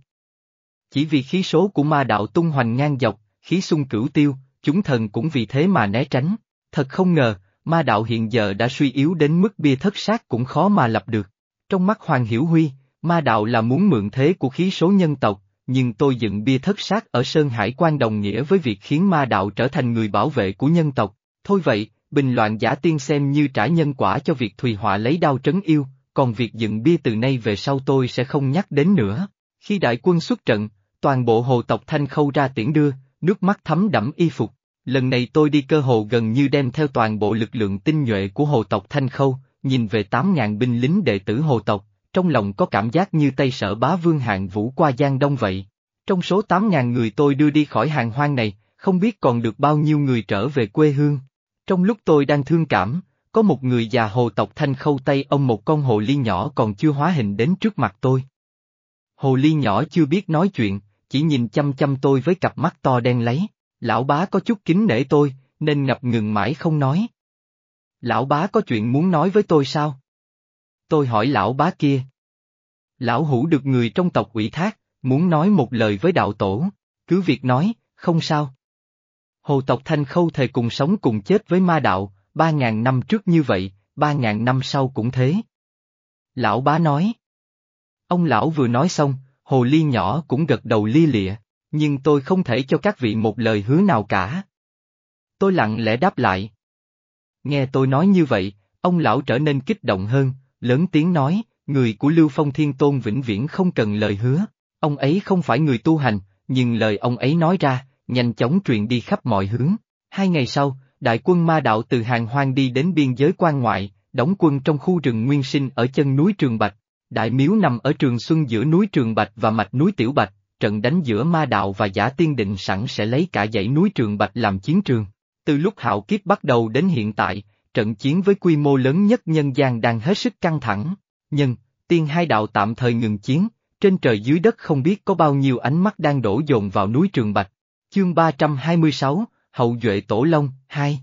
Chỉ vì khí số của ma đạo tung hoành ngang dọc, khí xung cửu tiêu, chúng thần cũng vì thế mà né tránh. Thật không ngờ, ma đạo hiện giờ đã suy yếu đến mức bia thất sát cũng khó mà lập được. Trong mắt Hoàng Hiểu Huy, Ma đạo là muốn mượn thế của khí số nhân tộc, nhưng tôi dựng bia thất sát ở Sơn Hải quan đồng nghĩa với việc khiến ma đạo trở thành người bảo vệ của nhân tộc. Thôi vậy, bình loạn giả tiên xem như trả nhân quả cho việc Thùy Họa lấy đao trấn yêu, còn việc dựng bia từ nay về sau tôi sẽ không nhắc đến nữa. Khi đại quân xuất trận, toàn bộ hồ tộc Thanh Khâu ra tiễn đưa, nước mắt thấm đẫm y phục. Lần này tôi đi cơ hồ gần như đem theo toàn bộ lực lượng tinh nhuệ của hồ tộc Thanh Khâu, nhìn về 8.000 binh lính đệ tử hồ tộc, trong lòng có cảm giác như Tây Sở Bá Vương hạng vũ qua Giang Đông vậy. Trong số 8.000 người tôi đưa đi khỏi hàng hoang này, không biết còn được bao nhiêu người trở về quê hương. Trong lúc tôi đang thương cảm, có một người già hồ tộc thanh khâu tay ông một con hồ ly nhỏ còn chưa hóa hình đến trước mặt tôi. Hồ ly nhỏ chưa biết nói chuyện, chỉ nhìn chăm chăm tôi với cặp mắt to đen lấy. Lão bá có chút kính nể tôi, nên ngập ngừng mãi không nói. Lão bá có chuyện muốn nói với tôi sao? Tôi hỏi lão bá kia. Lão hủ được người trong tộc ủy thác, muốn nói một lời với đạo tổ, cứ việc nói, không sao. Hồ tộc Thanh Khâu thề cùng sống cùng chết với ma đạo, ba ngàn năm trước như vậy, ba ngàn năm sau cũng thế. Lão bá nói. Ông lão vừa nói xong, hồ ly nhỏ cũng gật đầu lia lịa, nhưng tôi không thể cho các vị một lời hứa nào cả. Tôi lặng lẽ đáp lại. Nghe tôi nói như vậy, ông lão trở nên kích động hơn, lớn tiếng nói, người của Lưu Phong Thiên Tôn vĩnh viễn không cần lời hứa, ông ấy không phải người tu hành, nhưng lời ông ấy nói ra, nhanh chóng truyền đi khắp mọi hướng. Hai ngày sau, đại quân ma đạo từ hàng hoang đi đến biên giới quan ngoại, đóng quân trong khu rừng nguyên sinh ở chân núi Trường Bạch. Đại miếu nằm ở trường xuân giữa núi Trường Bạch và mạch núi Tiểu Bạch, trận đánh giữa ma đạo và giả tiên định sẵn sẽ lấy cả dãy núi Trường Bạch làm chiến trường. Từ lúc hạo kiếp bắt đầu đến hiện tại, trận chiến với quy mô lớn nhất nhân gian đang hết sức căng thẳng. Nhân, tiên hai đạo tạm thời ngừng chiến, trên trời dưới đất không biết có bao nhiêu ánh mắt đang đổ dồn vào núi Trường Bạch. Chương 326, Hậu Duệ Tổ Long, 2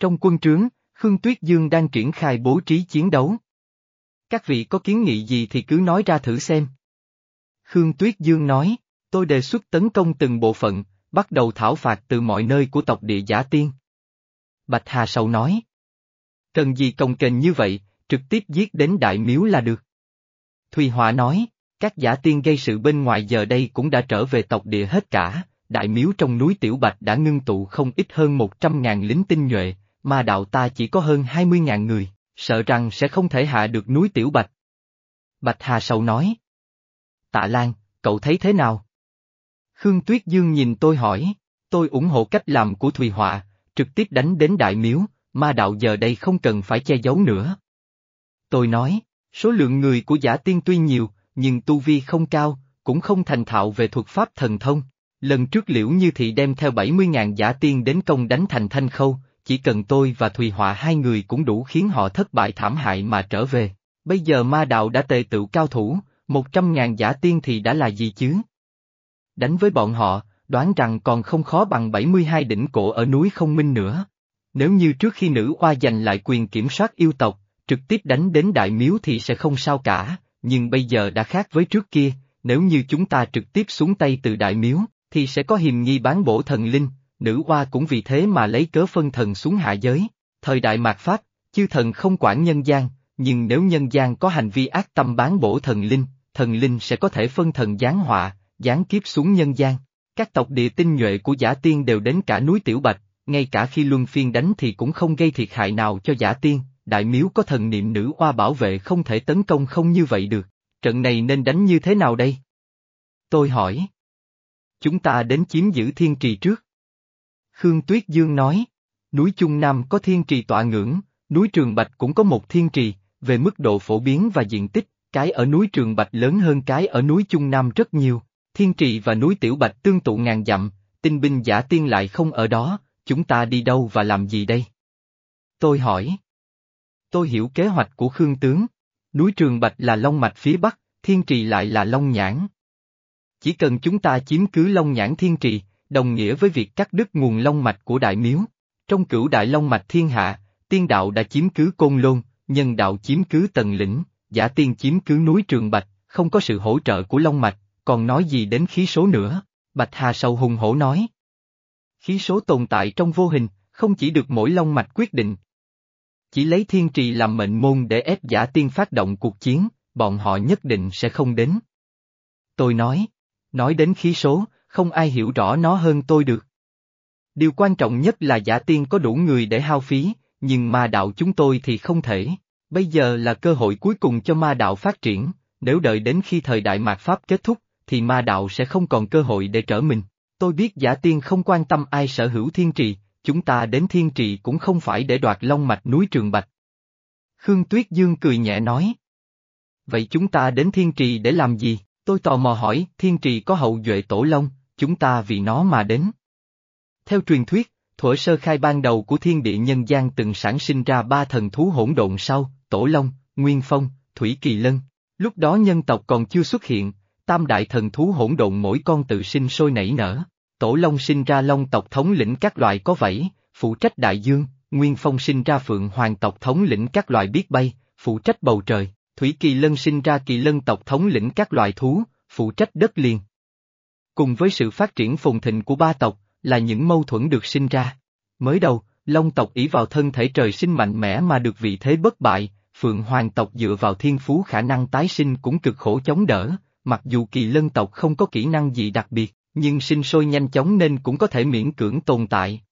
Trong quân trướng, Khương Tuyết Dương đang triển khai bố trí chiến đấu. Các vị có kiến nghị gì thì cứ nói ra thử xem. Khương Tuyết Dương nói, tôi đề xuất tấn công từng bộ phận, bắt đầu thảo phạt từ mọi nơi của tộc địa giả tiên. Bạch Hà Sầu nói. Cần gì công kềnh như vậy, trực tiếp giết đến đại miếu là được. Thùy Họa nói, các giả tiên gây sự bên ngoài giờ đây cũng đã trở về tộc địa hết cả, đại miếu trong núi Tiểu Bạch đã ngưng tụ không ít hơn một trăm ngàn lính tinh nhuệ, mà đạo ta chỉ có hơn hai mươi ngàn người, sợ rằng sẽ không thể hạ được núi Tiểu Bạch. Bạch Hà Sầu nói. Tạ Lan, cậu thấy thế nào? Khương Tuyết Dương nhìn tôi hỏi, tôi ủng hộ cách làm của Thùy Họa, trực tiếp đánh đến đại miếu, ma đạo giờ đây không cần phải che giấu nữa. Tôi nói, số lượng người của giả tiên tuy nhiều, nhưng tu vi không cao, cũng không thành thạo về thuật pháp thần thông. Lần trước liễu như thị đem theo 70.000 giả tiên đến công đánh thành thanh khâu, chỉ cần tôi và Thùy Họa hai người cũng đủ khiến họ thất bại thảm hại mà trở về. Bây giờ ma đạo đã tề tự cao thủ, 100.000 giả tiên thì đã là gì chứ? Đánh với bọn họ, đoán rằng còn không khó bằng 72 đỉnh cổ ở núi không minh nữa. Nếu như trước khi nữ oa giành lại quyền kiểm soát yêu tộc, trực tiếp đánh đến đại miếu thì sẽ không sao cả, nhưng bây giờ đã khác với trước kia, nếu như chúng ta trực tiếp xuống tay từ đại miếu, thì sẽ có hiềm nghi bán bổ thần linh, nữ Hoa cũng vì thế mà lấy cớ phân thần xuống hạ giới. Thời đại mạt Pháp, chư thần không quản nhân gian, nhưng nếu nhân gian có hành vi ác tâm bán bổ thần linh, thần linh sẽ có thể phân thần giáng họa, giáng kiếp xuống nhân gian. Các tộc địa tinh nhuệ của giả tiên đều đến cả núi Tiểu Bạch, ngay cả khi luân phiên đánh thì cũng không gây thiệt hại nào cho giả tiên, đại miếu có thần niệm nữ Hoa bảo vệ không thể tấn công không như vậy được, trận này nên đánh như thế nào đây? Tôi hỏi. Chúng ta đến chiếm giữ thiên trì trước. Khương Tuyết Dương nói, núi Trung Nam có thiên trì tọa ngưỡng, núi Trường Bạch cũng có một thiên trì, về mức độ phổ biến và diện tích, cái ở núi Trường Bạch lớn hơn cái ở núi Trung Nam rất nhiều, thiên trì và núi Tiểu Bạch tương tụ ngàn dặm, tinh binh giả tiên lại không ở đó, chúng ta đi đâu và làm gì đây? Tôi hỏi. Tôi hiểu kế hoạch của Khương Tướng. Núi Trường Bạch là Long Mạch phía Bắc, Thiên Trì lại là Long Nhãn. Chỉ cần chúng ta chiếm cứ Long Nhãn Thiên Trì, đồng nghĩa với việc cắt đứt nguồn Long Mạch của Đại Miếu. Trong cửu Đại Long Mạch Thiên Hạ, tiên đạo đã chiếm cứ Côn Lôn, nhân đạo chiếm cứ Tần Lĩnh, giả tiên chiếm cứ núi Trường Bạch, không có sự hỗ trợ của Long Mạch, còn nói gì đến khí số nữa, Bạch Hà Sầu hùng hổ nói. Khí số tồn tại trong vô hình, không chỉ được mỗi long mạch quyết định. Chỉ lấy thiên trì làm mệnh môn để ép giả tiên phát động cuộc chiến, bọn họ nhất định sẽ không đến. Tôi nói, nói đến khí số, không ai hiểu rõ nó hơn tôi được. Điều quan trọng nhất là giả tiên có đủ người để hao phí, nhưng ma đạo chúng tôi thì không thể. Bây giờ là cơ hội cuối cùng cho ma đạo phát triển, nếu đợi đến khi thời đại mạt Pháp kết thúc, thì ma đạo sẽ không còn cơ hội để trở mình. Tôi biết giả tiên không quan tâm ai sở hữu thiên trì, chúng ta đến thiên trì cũng không phải để đoạt long mạch núi Trường Bạch. Khương Tuyết Dương cười nhẹ nói. Vậy chúng ta đến thiên trì để làm gì? Tôi tò mò hỏi, thiên trì có hậu duệ tổ long, chúng ta vì nó mà đến. Theo truyền thuyết, thuở sơ khai ban đầu của thiên địa nhân gian từng sản sinh ra ba thần thú hỗn độn sau, tổ long, nguyên phong, thủy kỳ lân. Lúc đó nhân tộc còn chưa xuất hiện, tam đại thần thú hỗn độn mỗi con tự sinh sôi nảy nở. Tổ Long sinh ra Long tộc thống lĩnh các loài có vảy, phụ trách đại dương, Nguyên Phong sinh ra Phượng Hoàng tộc thống lĩnh các loài biết bay, phụ trách bầu trời, Thủy Kỳ Lân sinh ra Kỳ Lân tộc thống lĩnh các loài thú, phụ trách đất liền. Cùng với sự phát triển phồn thịnh của ba tộc, là những mâu thuẫn được sinh ra. Mới đầu, Long tộc ỷ vào thân thể trời sinh mạnh mẽ mà được vị thế bất bại, Phượng Hoàng tộc dựa vào thiên phú khả năng tái sinh cũng cực khổ chống đỡ, mặc dù kỳ lân tộc không có kỹ năng gì đặc biệt, nhưng sinh sôi nhanh chóng nên cũng có thể miễn cưỡng tồn tại.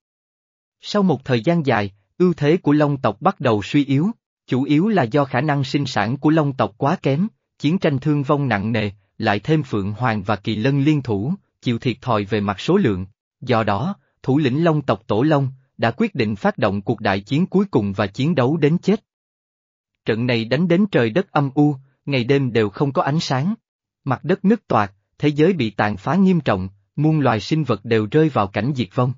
Sau một thời gian dài, ưu thế của Long tộc bắt đầu suy yếu, chủ yếu là do khả năng sinh sản của Long tộc quá kém, chiến tranh thương vong nặng nề, lại thêm Phượng Hoàng và Kỳ Lân liên thủ, chịu thiệt thòi về mặt số lượng. Do đó, thủ lĩnh Long tộc Tổ Long, đã quyết định phát động cuộc đại chiến cuối cùng và chiến đấu đến chết. Trận này đánh đến trời đất âm u, ngày đêm đều không có ánh sáng. Mặt đất nứt toạc, thế giới bị tàn phá nghiêm trọng, muôn loài sinh vật đều rơi vào cảnh diệt vong.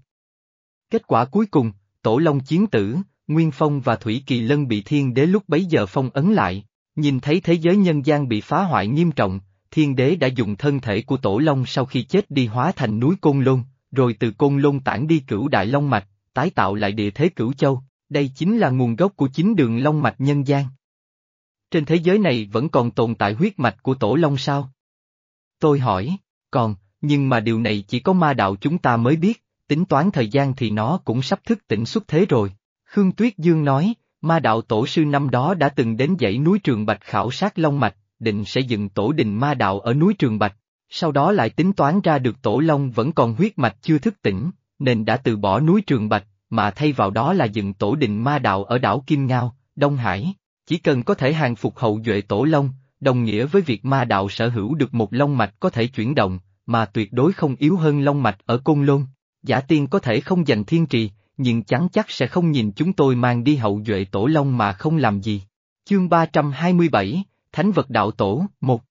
Kết quả cuối cùng, Tổ Long chiến tử, Nguyên Phong và Thủy Kỳ Lân bị thiên đế lúc bấy giờ phong ấn lại, nhìn thấy thế giới nhân gian bị phá hoại nghiêm trọng, thiên đế đã dùng thân thể của tổ long sau khi chết đi hóa thành núi Côn Lôn, rồi từ Côn Lôn tản đi cửu đại long mạch, tái tạo lại địa thế cửu châu, đây chính là nguồn gốc của chính đường long mạch nhân gian. Trên thế giới này vẫn còn tồn tại huyết mạch của tổ long sao? Tôi hỏi, còn, nhưng mà điều này chỉ có ma đạo chúng ta mới biết, tính toán thời gian thì nó cũng sắp thức tỉnh xuất thế rồi. Khương Tuyết Dương nói, ma đạo tổ sư năm đó đã từng đến dãy núi Trường Bạch khảo sát Long Mạch, định sẽ dựng tổ đình ma đạo ở núi Trường Bạch, sau đó lại tính toán ra được tổ Long vẫn còn huyết mạch chưa thức tỉnh, nên đã từ bỏ núi Trường Bạch, mà thay vào đó là dựng tổ đình ma đạo ở đảo Kim Ngao, Đông Hải. Chỉ cần có thể hàng phục hậu duệ tổ Long, đồng nghĩa với việc ma đạo sở hữu được một long mạch có thể chuyển động, mà tuyệt đối không yếu hơn long mạch ở Côn Lôn. Giả tiên có thể không giành thiên trì, nhưng chắn chắc sẽ không nhìn chúng tôi mang đi hậu duệ tổ long mà không làm gì. Chương 327, Thánh vật đạo tổ, một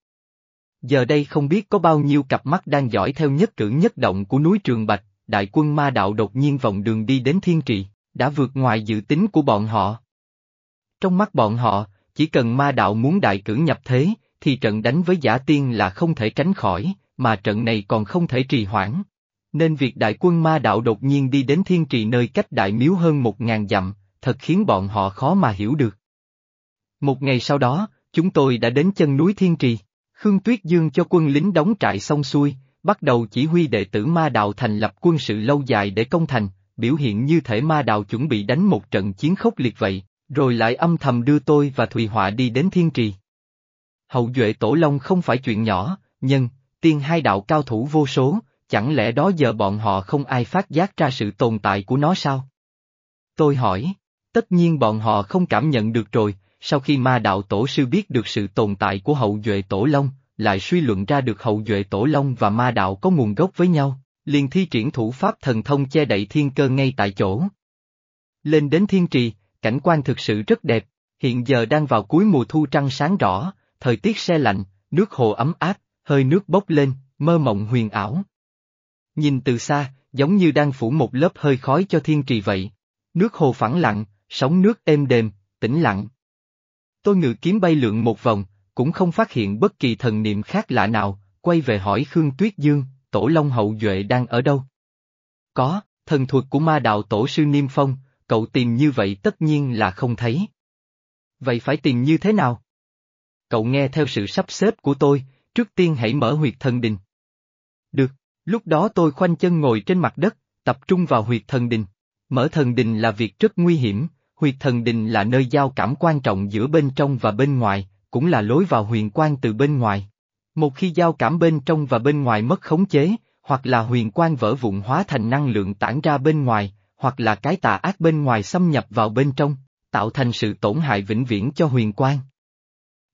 Giờ đây không biết có bao nhiêu cặp mắt đang dõi theo nhất cử nhất động của núi Trường Bạch, đại quân ma đạo đột nhiên vòng đường đi đến thiên trì, đã vượt ngoài dự tính của bọn họ. Trong mắt bọn họ, chỉ cần ma đạo muốn đại cử nhập thế, thì trận đánh với giả tiên là không thể tránh khỏi, mà trận này còn không thể trì hoãn. Nên việc đại quân ma đạo đột nhiên đi đến thiên trì nơi cách đại miếu hơn một ngàn dặm, thật khiến bọn họ khó mà hiểu được. Một ngày sau đó, chúng tôi đã đến chân núi thiên trì, Khương Tuyết Dương cho quân lính đóng trại xong xuôi, bắt đầu chỉ huy đệ tử ma đạo thành lập quân sự lâu dài để công thành, biểu hiện như thể ma đạo chuẩn bị đánh một trận chiến khốc liệt vậy, rồi lại âm thầm đưa tôi và Thùy Họa đi đến thiên trì. Hậu duệ tổ long không phải chuyện nhỏ, nhưng, tiên hai đạo cao thủ vô số, chẳng lẽ đó giờ bọn họ không ai phát giác ra sự tồn tại của nó sao? Tôi hỏi, tất nhiên bọn họ không cảm nhận được rồi, sau khi ma đạo tổ sư biết được sự tồn tại của hậu duệ tổ long, lại suy luận ra được hậu duệ tổ long và ma đạo có nguồn gốc với nhau, liền thi triển thủ pháp thần thông che đậy thiên cơ ngay tại chỗ. Lên đến thiên trì, cảnh quan thực sự rất đẹp, hiện giờ đang vào cuối mùa thu trăng sáng rõ, thời tiết se lạnh, nước hồ ấm áp, hơi nước bốc lên, mơ mộng huyền ảo. Nhìn từ xa, giống như đang phủ một lớp hơi khói cho thiên trì vậy. Nước hồ phẳng lặng, sóng nước êm đềm, tĩnh lặng. Tôi ngự kiếm bay lượn một vòng, cũng không phát hiện bất kỳ thần niệm khác lạ nào, quay về hỏi Khương Tuyết Dương, Tổ Long Hậu Duệ đang ở đâu? Có, thần thuật của ma đạo Tổ sư Niêm Phong, cậu tìm như vậy tất nhiên là không thấy. Vậy phải tìm như thế nào? Cậu nghe theo sự sắp xếp của tôi, trước tiên hãy mở huyệt thần đình. Được, lúc đó tôi khoanh chân ngồi trên mặt đất, tập trung vào huyệt thần đình. Mở thần đình là việc rất nguy hiểm, huyệt thần đình là nơi giao cảm quan trọng giữa bên trong và bên ngoài, cũng là lối vào huyền quan từ bên ngoài. Một khi giao cảm bên trong và bên ngoài mất khống chế, hoặc là huyền quan vỡ vụn hóa thành năng lượng tản ra bên ngoài, hoặc là cái tà ác bên ngoài xâm nhập vào bên trong, tạo thành sự tổn hại vĩnh viễn cho huyền quan.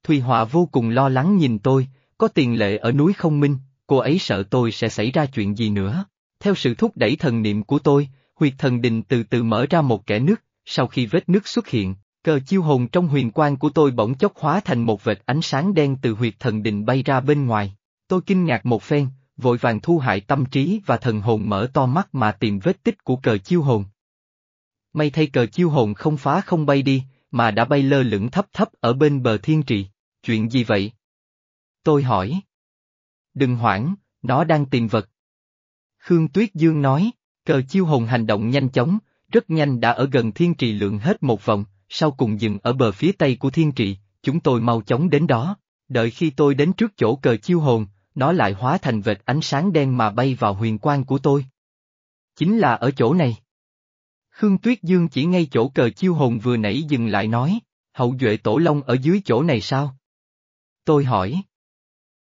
Thùy Họa vô cùng lo lắng nhìn tôi, có tiền lệ ở núi không minh, cô ấy sợ tôi sẽ xảy ra chuyện gì nữa. Theo sự thúc đẩy thần niệm của tôi, huyệt thần đình từ từ mở ra một kẻ nước, sau khi vết nước xuất hiện, cờ chiêu hồn trong huyền quan của tôi bỗng chốc hóa thành một vệt ánh sáng đen từ huyệt thần đình bay ra bên ngoài. Tôi kinh ngạc một phen, vội vàng thu hại tâm trí và thần hồn mở to mắt mà tìm vết tích của cờ chiêu hồn. May thay cờ chiêu hồn không phá không bay đi, mà đã bay lơ lửng thấp thấp ở bên bờ thiên trì. Chuyện gì vậy? Tôi hỏi. Đừng hoảng, nó đang tìm vật. Khương Tuyết Dương nói, cờ chiêu hồn hành động nhanh chóng, rất nhanh đã ở gần thiên trì lượng hết một vòng, sau cùng dừng ở bờ phía tây của thiên trì, chúng tôi mau chóng đến đó. Đợi khi tôi đến trước chỗ cờ chiêu hồn, nó lại hóa thành vệt ánh sáng đen mà bay vào huyền quan của tôi. Chính là ở chỗ này. Khương Tuyết Dương chỉ ngay chỗ cờ chiêu hồn vừa nãy dừng lại nói, hậu duệ tổ long ở dưới chỗ này sao? Tôi hỏi.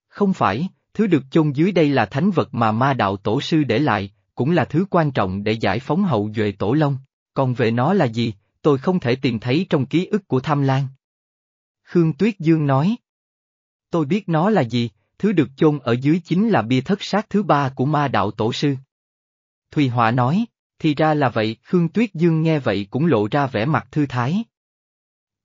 Không phải, thứ được chôn dưới đây là thánh vật mà ma đạo tổ sư để lại, cũng là thứ quan trọng để giải phóng hậu duệ tổ long, còn về nó là gì, tôi không thể tìm thấy trong ký ức của Tham Lan. Khương Tuyết Dương nói. Tôi biết nó là gì, thứ được chôn ở dưới chính là bia thất sát thứ ba của ma đạo tổ sư. Thùy Họa nói, thì ra là vậy, Khương Tuyết Dương nghe vậy cũng lộ ra vẻ mặt thư thái.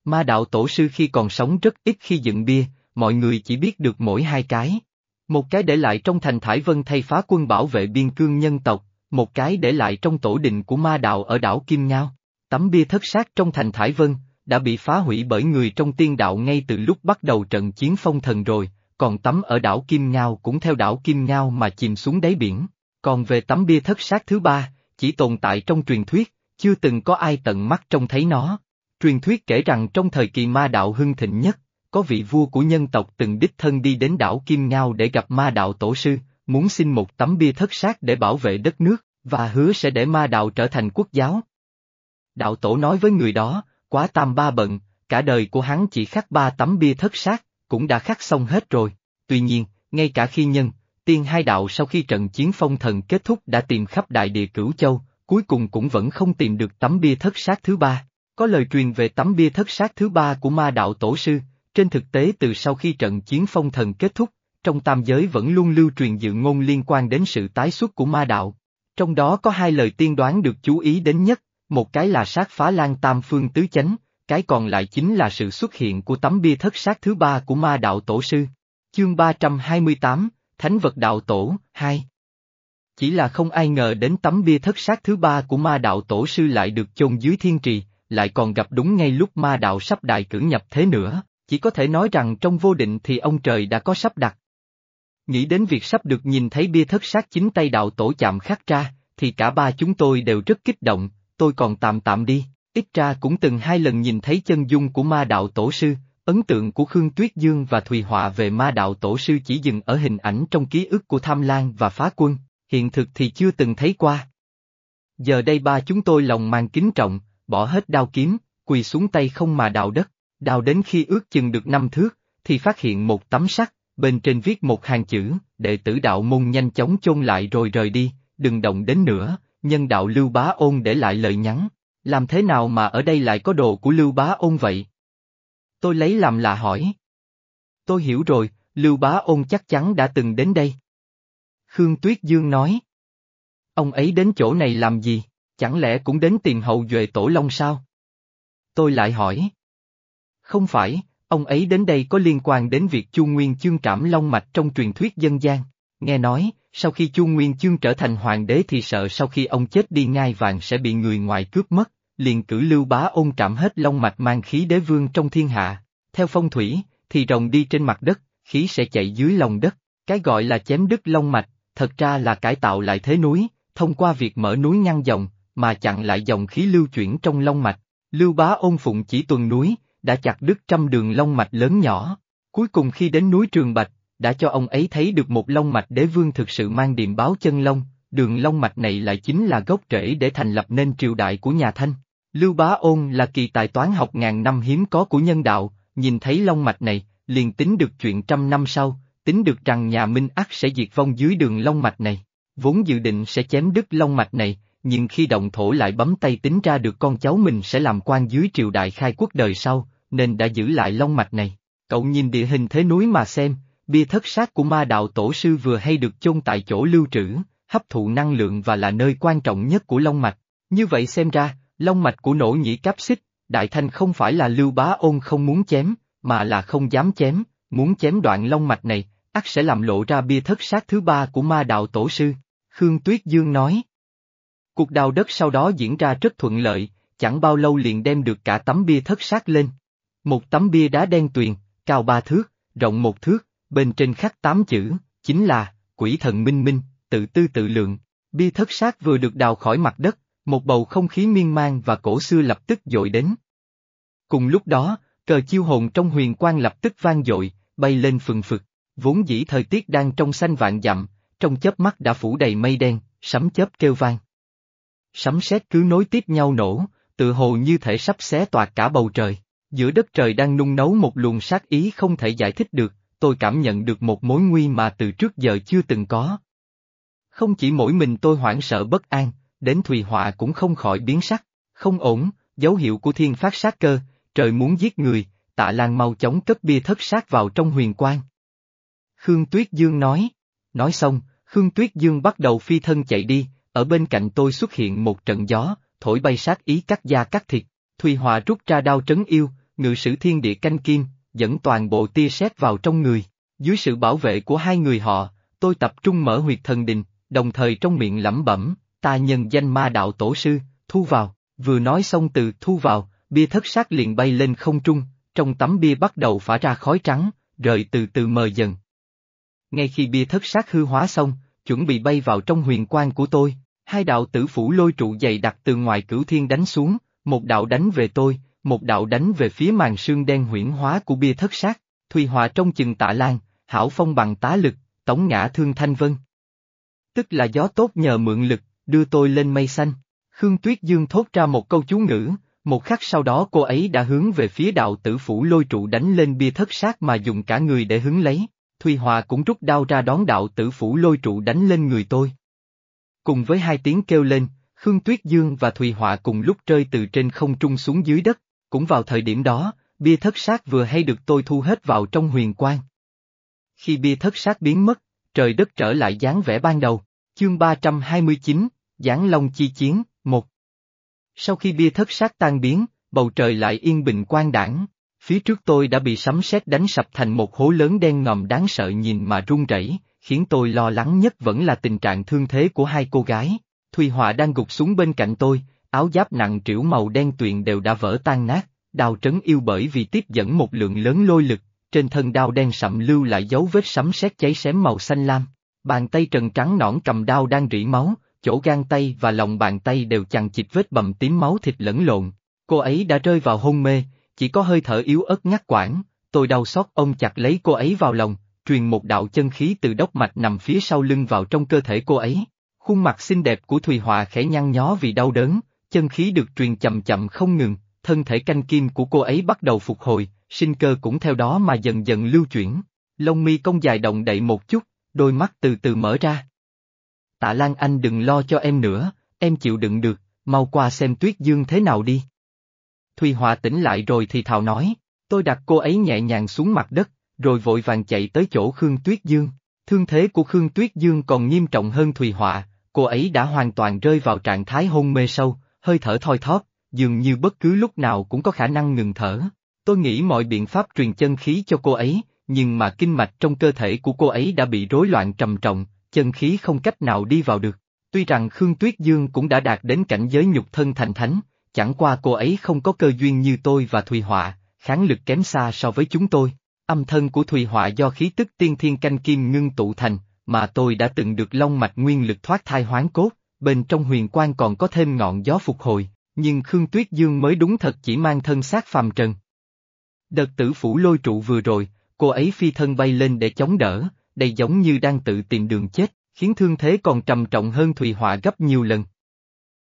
Ma đạo tổ sư khi còn sống rất ít khi dựng bia, mọi người chỉ biết được mỗi hai cái. Một cái để lại trong thành Thải Vân thay phá quân bảo vệ biên cương nhân tộc, một cái để lại trong tổ đình của ma đạo ở đảo Kim Ngao. Tấm bia thất sát trong thành Thải Vân, đã bị phá hủy bởi người trong tiên đạo ngay từ lúc bắt đầu trận chiến phong thần rồi, còn tấm ở đảo Kim Ngao cũng theo đảo Kim Ngao mà chìm xuống đáy biển. Còn về tấm bia thất sát thứ ba, chỉ tồn tại trong truyền thuyết, chưa từng có ai tận mắt trông thấy nó. Truyền thuyết kể rằng trong thời kỳ ma đạo hưng thịnh nhất, có vị vua của nhân tộc từng đích thân đi đến đảo Kim Ngao để gặp ma đạo tổ sư, muốn xin một tấm bia thất sát để bảo vệ đất nước, và hứa sẽ để ma đạo trở thành quốc giáo. Đạo tổ nói với người đó, quá tam ba bận, cả đời của hắn chỉ khắc ba tấm bia thất sát, cũng đã khắc xong hết rồi. Tuy nhiên, ngay cả khi nhân, tiên hai đạo sau khi trận chiến phong thần kết thúc đã tìm khắp đại địa cửu châu, cuối cùng cũng vẫn không tìm được tấm bia thất sát thứ ba. Có lời truyền về tấm bia thất sát thứ ba của ma đạo tổ sư, trên thực tế từ sau khi trận chiến phong thần kết thúc, trong tam giới vẫn luôn lưu truyền dự ngôn liên quan đến sự tái xuất của ma đạo. Trong đó có hai lời tiên đoán được chú ý đến nhất, một cái là sát phá lan tam phương tứ chánh, cái còn lại chính là sự xuất hiện của tấm bia thất sát thứ ba của ma đạo tổ sư. Chương 328, Thánh vật đạo tổ, 2 Chỉ là không ai ngờ đến tấm bia thất sát thứ ba của ma đạo tổ sư lại được chôn dưới thiên trì, lại còn gặp đúng ngay lúc ma đạo sắp đại cử nhập thế nữa, chỉ có thể nói rằng trong vô định thì ông trời đã có sắp đặt. Nghĩ đến việc sắp được nhìn thấy bia thất sát chính tay đạo tổ chạm khắc ra, thì cả ba chúng tôi đều rất kích động, tôi còn tạm tạm đi, ít ra cũng từng hai lần nhìn thấy chân dung của ma đạo tổ sư, ấn tượng của Khương Tuyết Dương và Thùy Họa về ma đạo tổ sư chỉ dừng ở hình ảnh trong ký ức của Tham Lan và Phá Quân, hiện thực thì chưa từng thấy qua. Giờ đây ba chúng tôi lòng mang kính trọng, bỏ hết đao kiếm, quỳ xuống tay không mà đào đất, đào đến khi ước chừng được năm thước, thì phát hiện một tấm sắt, bên trên viết một hàng chữ, đệ tử đạo môn nhanh chóng chôn lại rồi rời đi, đừng động đến nữa, nhân đạo Lưu Bá Ôn để lại lời nhắn. Làm thế nào mà ở đây lại có đồ của Lưu Bá Ôn vậy? Tôi lấy làm lạ hỏi. Tôi hiểu rồi, Lưu Bá Ôn chắc chắn đã từng đến đây. Khương Tuyết Dương nói. Ông ấy đến chỗ này làm gì, chẳng lẽ cũng đến tìm hậu duệ tổ long sao? Tôi lại hỏi. Không phải, ông ấy đến đây có liên quan đến việc Chu Nguyên Chương trảm long mạch trong truyền thuyết dân gian. Nghe nói, sau khi Chu Nguyên Chương trở thành hoàng đế thì sợ sau khi ông chết đi ngai vàng sẽ bị người ngoài cướp mất, liền cử lưu bá ôn trảm hết long mạch mang khí đế vương trong thiên hạ. Theo phong thủy, thì rồng đi trên mặt đất, khí sẽ chạy dưới lòng đất, cái gọi là chém đứt long mạch, thật ra là cải tạo lại thế núi, thông qua việc mở núi ngăn dòng, mà chặn lại dòng khí lưu chuyển trong long mạch. Lưu bá ôn phụng chỉ tuần núi, đã chặt đứt trăm đường long mạch lớn nhỏ. Cuối cùng khi đến núi Trường Bạch, đã cho ông ấy thấy được một long mạch đế vương thực sự mang điềm báo chân long, đường long mạch này lại chính là gốc rễ để thành lập nên triều đại của nhà Thanh. Lưu Bá Ôn là kỳ tài toán học ngàn năm hiếm có của nhân đạo, nhìn thấy long mạch này, liền tính được chuyện trăm năm sau, tính được rằng nhà Minh ắt sẽ diệt vong dưới đường long mạch này. Vốn dự định sẽ chém đứt long mạch này, nhưng khi động thổ lại bấm tay tính ra được con cháu mình sẽ làm quan dưới triều đại khai quốc đời sau, nên đã giữ lại long mạch này. Cậu nhìn địa hình thế núi mà xem, bia thất sát của ma đạo tổ sư vừa hay được chôn tại chỗ lưu trữ, hấp thụ năng lượng và là nơi quan trọng nhất của long mạch. Như vậy xem ra, long mạch của nổ nhĩ cáp xích, đại thanh không phải là lưu bá ôn không muốn chém, mà là không dám chém, muốn chém đoạn long mạch này, ắt sẽ làm lộ ra bia thất sát thứ ba của ma đạo tổ sư. Khương Tuyết Dương nói. Cuộc đào đất sau đó diễn ra rất thuận lợi, chẳng bao lâu liền đem được cả tấm bia thất sát lên. Một tấm bia đá đen tuyền, cao ba thước, rộng một thước, bên trên khắc tám chữ, chính là, quỷ thần minh minh, tự tư tự lượng. Bia thất sát vừa được đào khỏi mặt đất, một bầu không khí miên man và cổ xưa lập tức dội đến. Cùng lúc đó, cờ chiêu hồn trong huyền quang lập tức vang dội, bay lên phừng phực, vốn dĩ thời tiết đang trong xanh vạn dặm, trong chớp mắt đã phủ đầy mây đen, sấm chớp kêu vang. Sấm sét cứ nối tiếp nhau nổ, tự hồ như thể sắp xé toạc cả bầu trời. Giữa đất trời đang nung nấu một luồng sát ý không thể giải thích được, tôi cảm nhận được một mối nguy mà từ trước giờ chưa từng có. Không chỉ mỗi mình tôi hoảng sợ bất an, đến Thùy Họa cũng không khỏi biến sắc, không ổn, dấu hiệu của thiên phát sát cơ, trời muốn giết người, tạ lan mau chóng cất bia thất sát vào trong huyền quang. Khương Tuyết Dương nói, nói xong, Khương Tuyết Dương bắt đầu phi thân chạy đi, ở bên cạnh tôi xuất hiện một trận gió, thổi bay sát ý cắt da cắt thịt, Thùy Họa rút ra đao trấn yêu, ngự sử thiên địa canh kim, dẫn toàn bộ tia sét vào trong người. Dưới sự bảo vệ của hai người họ, tôi tập trung mở huyệt thần đình, đồng thời trong miệng lẩm bẩm, ta nhân danh ma đạo tổ sư, thu vào, vừa nói xong từ thu vào, bia thất sát liền bay lên không trung, trong tấm bia bắt đầu phả ra khói trắng, rời từ từ mờ dần, Ngay khi bia thất sát hư hóa xong, chuẩn bị bay vào trong huyền quan của tôi, hai đạo tử phủ lôi trụ dày đặt từ ngoài cửu thiên đánh xuống, một đạo đánh về tôi, một đạo đánh về phía màn sương đen huyễn hóa của bia thất sát, Thùy Hòa trong chừng tạ lan, hảo phong bằng tá lực, tống ngã thương thanh vân. Tức là gió tốt nhờ mượn lực, đưa tôi lên mây xanh. Khương Tuyết Dương thốt ra một câu chú ngữ, một khắc sau đó cô ấy đã hướng về phía đạo tử phủ lôi trụ đánh lên bia thất sát mà dùng cả người để hứng lấy. Thùy Hòa cũng rút đao ra đón đạo tử phủ lôi trụ đánh lên người tôi. Cùng với hai tiếng kêu lên, Khương Tuyết Dương và Thùy Họa cùng lúc rơi từ trên không trung xuống dưới đất, cũng vào thời điểm đó, bia thất sát vừa hay được tôi thu hết vào trong huyền quang. Khi bia thất sát biến mất, trời đất trở lại dáng vẻ ban đầu, chương 329, Giáng Long Chi Chiến, 1 Sau khi bia thất sát tan biến, bầu trời lại yên bình quang đảng, phía trước tôi đã bị sấm sét đánh sập thành một hố lớn đen ngòm đáng sợ nhìn mà run rẩy, khiến tôi lo lắng nhất vẫn là tình trạng thương thế của hai cô gái. Thùy Họa đang gục xuống bên cạnh tôi, áo giáp nặng trĩu màu đen tuyền đều đã vỡ tan nát, đào trấn yêu bởi vì tiếp dẫn một lượng lớn lôi lực, trên thân đao đen sậm lưu lại dấu vết sấm sét cháy xém màu xanh lam. Bàn tay trần trắng nõn cầm đao đang rỉ máu, chỗ gan tay và lòng bàn tay đều chằng chịt vết bầm tím máu thịt lẫn lộn. Cô ấy đã rơi vào hôn mê, chỉ có hơi thở yếu ớt ngắt quãng, tôi đau xót ôm chặt lấy cô ấy vào lòng, truyền một đạo chân khí từ đốc mạch nằm phía sau lưng vào trong cơ thể cô ấy. Khuôn mặt xinh đẹp của Thùy Hòa khẽ nhăn nhó vì đau đớn, chân khí được truyền chậm chậm không ngừng, thân thể canh kim của cô ấy bắt đầu phục hồi, sinh cơ cũng theo đó mà dần dần lưu chuyển. Lông mi cong dài động đậy một chút, đôi mắt từ từ mở ra. Tạ Lan Anh đừng lo cho em nữa, em chịu đựng được, mau qua xem Tuyết Dương thế nào đi. Thùy Hòa tỉnh lại rồi thì thào nói, tôi đặt cô ấy nhẹ nhàng xuống mặt đất, rồi vội vàng chạy tới chỗ Khương Tuyết Dương. Thương thế của Khương Tuyết Dương còn nghiêm trọng hơn Thùy Họa, cô ấy đã hoàn toàn rơi vào trạng thái hôn mê sâu, hơi thở thoi thóp, dường như bất cứ lúc nào cũng có khả năng ngừng thở. Tôi nghĩ mọi biện pháp truyền chân khí cho cô ấy, nhưng mà kinh mạch trong cơ thể của cô ấy đã bị rối loạn trầm trọng, chân khí không cách nào đi vào được. Tuy rằng Khương Tuyết Dương cũng đã đạt đến cảnh giới nhục thân thành thánh, chẳng qua cô ấy không có cơ duyên như tôi và Thùy Họa, kháng lực kém xa so với chúng tôi. Âm thân của Thùy Họa do khí tức tiên thiên canh kim ngưng tụ thành, mà tôi đã từng được long mạch nguyên lực thoát thai hoán cốt, bên trong huyền quan còn có thêm ngọn gió phục hồi, nhưng Khương Tuyết Dương mới đúng thật chỉ mang thân xác phàm trần. Đợt tử phủ lôi trụ vừa rồi, cô ấy phi thân bay lên để chống đỡ, đây giống như đang tự tìm đường chết, khiến thương thế còn trầm trọng hơn Thùy Họa gấp nhiều lần.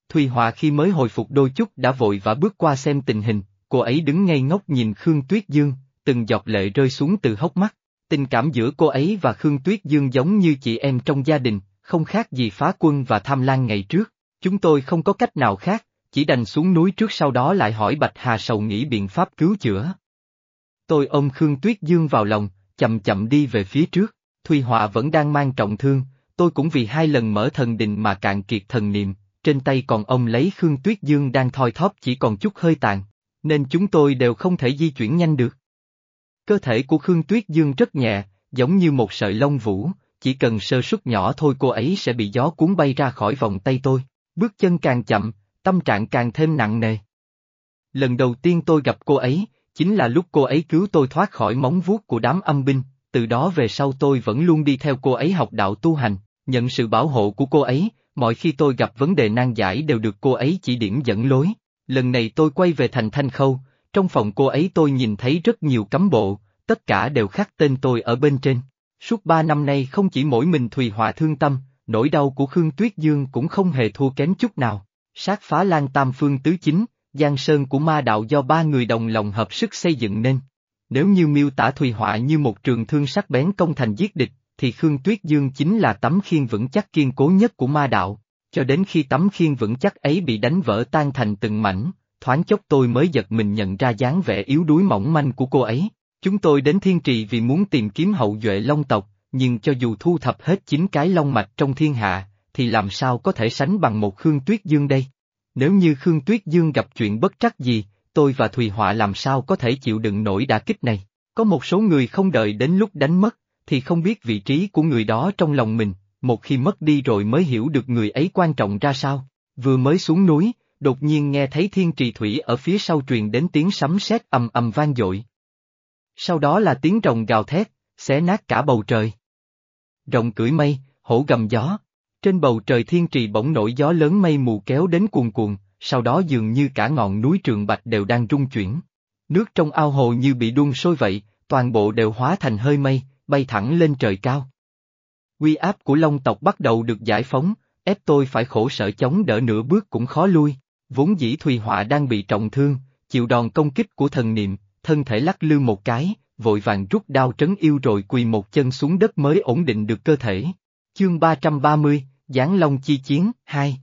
Thùy Họa khi mới hồi phục đôi chút đã vội và bước qua xem tình hình, cô ấy đứng ngay ngốc nhìn Khương Tuyết Dương, từng giọt lệ rơi xuống từ hốc mắt. Tình cảm giữa cô ấy và Khương Tuyết Dương giống như chị em trong gia đình, không khác gì phá quân và tham lan ngày trước. Chúng tôi không có cách nào khác, chỉ đành xuống núi trước sau đó lại hỏi Bạch Hà Sầu nghĩ biện pháp cứu chữa. Tôi ôm Khương Tuyết Dương vào lòng, chậm chậm đi về phía trước, Thùy Họa vẫn đang mang trọng thương, tôi cũng vì hai lần mở thần đình mà cạn kiệt thần niệm, trên tay còn ông lấy Khương Tuyết Dương đang thoi thóp chỉ còn chút hơi tàn, nên chúng tôi đều không thể di chuyển nhanh được. Cơ thể của Khương Tuyết Dương rất nhẹ, giống như một sợi lông vũ, chỉ cần sơ suất nhỏ thôi cô ấy sẽ bị gió cuốn bay ra khỏi vòng tay tôi, bước chân càng chậm, tâm trạng càng thêm nặng nề. Lần đầu tiên tôi gặp cô ấy, chính là lúc cô ấy cứu tôi thoát khỏi móng vuốt của đám âm binh, từ đó về sau tôi vẫn luôn đi theo cô ấy học đạo tu hành, nhận sự bảo hộ của cô ấy, mọi khi tôi gặp vấn đề nan giải đều được cô ấy chỉ điểm dẫn lối. Lần này tôi quay về thành Thanh Khâu, trong phòng cô ấy tôi nhìn thấy rất nhiều cấm bộ, tất cả đều khắc tên tôi ở bên trên. Suốt ba năm nay không chỉ mỗi mình Thùy Họa thương tâm, nỗi đau của Khương Tuyết Dương cũng không hề thua kém chút nào. Sát phá lan tam phương tứ chính, Giang Sơn của ma đạo do ba người đồng lòng hợp sức xây dựng nên. Nếu như miêu tả Thùy Họa như một trường thương sắc bén công thành giết địch, thì Khương Tuyết Dương chính là tấm khiên vững chắc kiên cố nhất của ma đạo. Cho đến khi tấm khiên vững chắc ấy bị đánh vỡ tan thành từng mảnh, thoáng chốc tôi mới giật mình nhận ra dáng vẻ yếu đuối mỏng manh của cô ấy. Chúng tôi đến thiên trì vì muốn tìm kiếm hậu duệ long tộc, nhưng cho dù thu thập hết chín cái long mạch trong thiên hạ, thì làm sao có thể sánh bằng một Khương Tuyết Dương đây? Nếu như Khương Tuyết Dương gặp chuyện bất trắc gì, tôi và Thùy Họa làm sao có thể chịu đựng nổi đả kích này? Có một số người không đợi đến lúc đánh mất, thì không biết vị trí của người đó trong lòng mình, một khi mất đi rồi mới hiểu được người ấy quan trọng ra sao. Vừa mới xuống núi, đột nhiên nghe thấy thiên trì thủy ở phía sau truyền đến tiếng sấm sét ầm ầm vang dội. Sau đó là tiếng rồng gào thét, xé nát cả bầu trời. Rồng cưỡi mây, hổ gầm gió. Trên bầu trời thiên trì bỗng nổi gió lớn mây mù kéo đến cuồn cuộn, sau đó dường như cả ngọn núi trường bạch đều đang rung chuyển. Nước trong ao hồ như bị đun sôi vậy, toàn bộ đều hóa thành hơi mây, bay thẳng lên trời cao. Quy áp của Long tộc bắt đầu được giải phóng, ép tôi phải khổ sở chống đỡ nửa bước cũng khó lui. Vốn dĩ Thùy Họa đang bị trọng thương, chịu đòn công kích của thần niệm, thân thể lắc lư một cái, vội vàng rút đao trấn yêu rồi quỳ một chân xuống đất mới ổn định được cơ thể. Chương 330, Giáng Long Chi Chiến, 2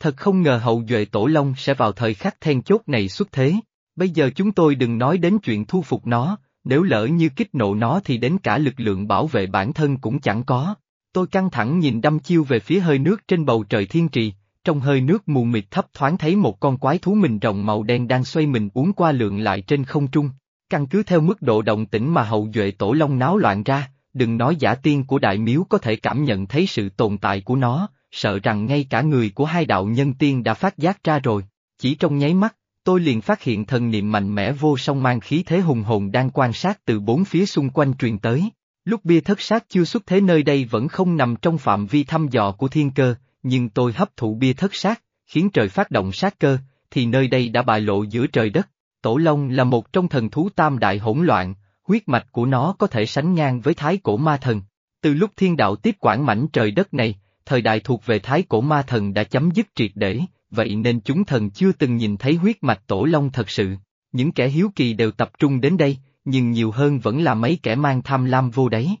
Thật không ngờ hậu duệ Tổ Long sẽ vào thời khắc then chốt này xuất thế. Bây giờ chúng tôi đừng nói đến chuyện thu phục nó, nếu lỡ như kích nộ nó thì đến cả lực lượng bảo vệ bản thân cũng chẳng có. Tôi căng thẳng nhìn đâm chiêu về phía hơi nước trên bầu trời thiên trì, trong hơi nước mù mịt thấp thoáng thấy một con quái thú mình rồng màu đen đang xoay mình uốn qua lượng lại trên không trung. Căn cứ theo mức độ động tĩnh mà hậu duệ tổ long náo loạn ra, đừng nói giả tiên của đại miếu có thể cảm nhận thấy sự tồn tại của nó, sợ rằng ngay cả người của hai đạo nhân tiên đã phát giác ra rồi. Chỉ trong nháy mắt, tôi liền phát hiện thần niệm mạnh mẽ vô song mang khí thế hùng hồn đang quan sát từ bốn phía xung quanh truyền tới. Lúc bia thất sát chưa xuất thế nơi đây vẫn không nằm trong phạm vi thăm dò của thiên cơ, nhưng tôi hấp thụ bia thất sát, khiến trời phát động sát cơ, thì nơi đây đã bại lộ giữa trời đất. Tổ Long là một trong thần thú tam đại hỗn loạn, huyết mạch của nó có thể sánh ngang với thái cổ ma thần. Từ lúc thiên đạo tiếp quản mảnh trời đất này, thời đại thuộc về thái cổ ma thần đã chấm dứt triệt để, vậy nên chúng thần chưa từng nhìn thấy huyết mạch tổ long thật sự. Những kẻ hiếu kỳ đều tập trung đến đây, nhưng nhiều hơn vẫn là mấy kẻ mang tham lam vô đáy.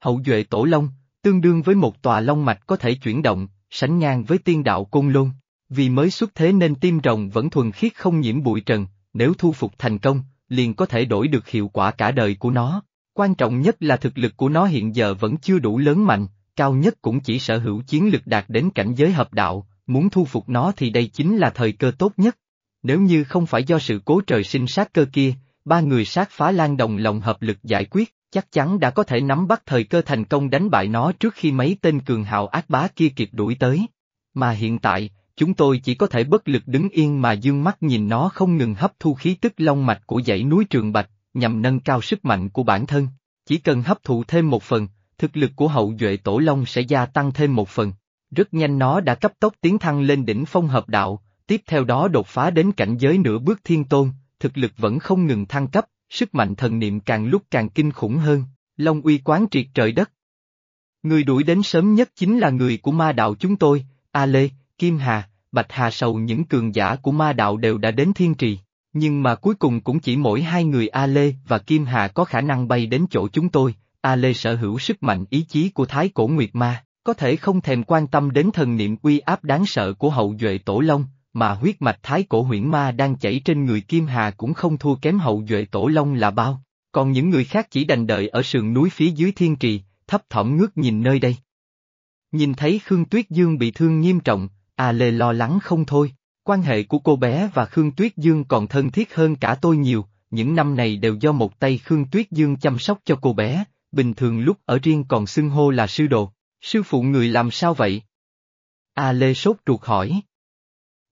Hậu duệ tổ long, tương đương với một tòa long mạch có thể chuyển động, sánh ngang với tiên đạo côn lôn. Vì mới xuất thế nên tim rồng vẫn thuần khiết không nhiễm bụi trần, nếu thu phục thành công, liền có thể đổi được hiệu quả cả đời của nó. Quan trọng nhất là thực lực của nó hiện giờ vẫn chưa đủ lớn mạnh, cao nhất cũng chỉ sở hữu chiến lực đạt đến cảnh giới hợp đạo, muốn thu phục nó thì đây chính là thời cơ tốt nhất. Nếu như không phải do sự cố trời sinh sát cơ kia, ba người sát phá lan đồng lòng hợp lực giải quyết, chắc chắn đã có thể nắm bắt thời cơ thành công đánh bại nó trước khi mấy tên cường hào ác bá kia kịp đuổi tới. Mà hiện tại, chúng tôi chỉ có thể bất lực đứng yên mà dương mắt nhìn nó không ngừng hấp thu khí tức long mạch của dãy núi Trường Bạch, nhằm nâng cao sức mạnh của bản thân. Chỉ cần hấp thụ thêm một phần, thực lực của hậu duệ tổ long sẽ gia tăng thêm một phần. Rất nhanh nó đã cấp tốc tiến thăng lên đỉnh phong hợp đạo, tiếp theo đó đột phá đến cảnh giới nửa bước thiên tôn, thực lực vẫn không ngừng thăng cấp, sức mạnh thần niệm càng lúc càng kinh khủng hơn, long uy quán triệt trời đất. Người đuổi đến sớm nhất chính là người của ma đạo chúng tôi, A Lê, Kim Hà, Bạch Hà Sầu những cường giả của ma đạo đều đã đến thiên trì, nhưng mà cuối cùng cũng chỉ mỗi hai người A Lê và Kim Hà có khả năng bay đến chỗ chúng tôi, A Lê sở hữu sức mạnh ý chí của Thái Cổ Nguyệt Ma, có thể không thèm quan tâm đến thần niệm uy áp đáng sợ của hậu duệ Tổ Long, mà huyết mạch Thái Cổ Huyễn Ma đang chảy trên người Kim Hà cũng không thua kém hậu duệ Tổ Long là bao, còn những người khác chỉ đành đợi ở sườn núi phía dưới thiên trì, thấp thỏm ngước nhìn nơi đây. Nhìn thấy Khương Tuyết Dương bị thương nghiêm trọng, A Lê lo lắng không thôi, quan hệ của cô bé và Khương Tuyết Dương còn thân thiết hơn cả tôi nhiều, những năm này đều do một tay Khương Tuyết Dương chăm sóc cho cô bé, bình thường lúc ở riêng còn xưng hô là sư đồ, sư phụ người làm sao vậy? A Lê sốt ruột hỏi.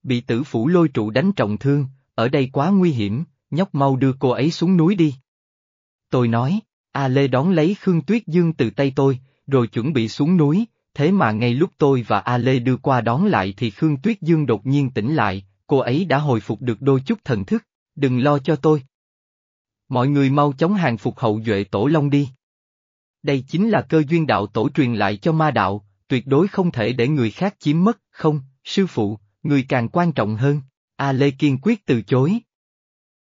Bị tử phủ lôi trụ đánh trọng thương, ở đây quá nguy hiểm, nhóc mau đưa cô ấy xuống núi đi. Tôi nói, A Lê đón lấy Khương Tuyết Dương từ tay tôi, rồi chuẩn bị xuống núi, thế mà ngay lúc tôi và A Lê đưa qua đón lại thì Khương Tuyết Dương đột nhiên tỉnh lại, cô ấy đã hồi phục được đôi chút thần thức, đừng lo cho tôi. Mọi người mau chóng hàng phục hậu duệ tổ long đi. Đây chính là cơ duyên đạo tổ truyền lại cho ma đạo, tuyệt đối không thể để người khác chiếm mất, không, sư phụ, người càng quan trọng hơn. A Lê kiên quyết từ chối.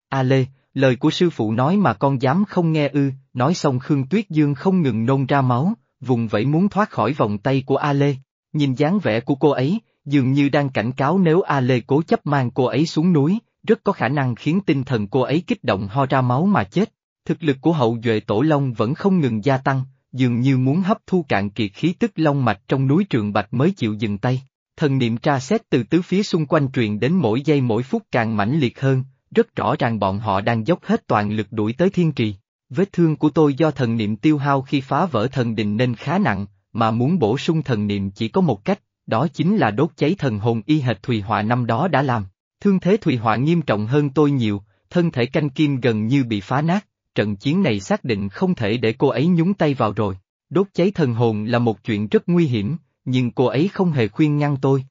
A Lê, lời của sư phụ nói mà con dám không nghe ư, nói xong Khương Tuyết Dương không ngừng nôn ra máu, vùng vẫy muốn thoát khỏi vòng tay của A Lê. Nhìn dáng vẻ của cô ấy, dường như đang cảnh cáo nếu A Lê cố chấp mang cô ấy xuống núi, rất có khả năng khiến tinh thần cô ấy kích động ho ra máu mà chết. Thực lực của hậu duệ tổ long vẫn không ngừng gia tăng, dường như muốn hấp thu cạn kiệt khí tức long mạch trong núi trường bạch mới chịu dừng tay. Thần niệm tra xét từ tứ phía xung quanh truyền đến mỗi giây mỗi phút càng mãnh liệt hơn, rất rõ ràng bọn họ đang dốc hết toàn lực đuổi tới thiên trì. Vết thương của tôi do thần niệm tiêu hao khi phá vỡ thần đình nên khá nặng, mà muốn bổ sung thần niệm chỉ có một cách, đó chính là đốt cháy thần hồn y hệt Thùy Họa năm đó đã làm. Thương thế Thùy Họa nghiêm trọng hơn tôi nhiều, thân thể canh kim gần như bị phá nát, trận chiến này xác định không thể để cô ấy nhúng tay vào rồi. Đốt cháy thần hồn là một chuyện rất nguy hiểm, nhưng cô ấy không hề khuyên ngăn tôi.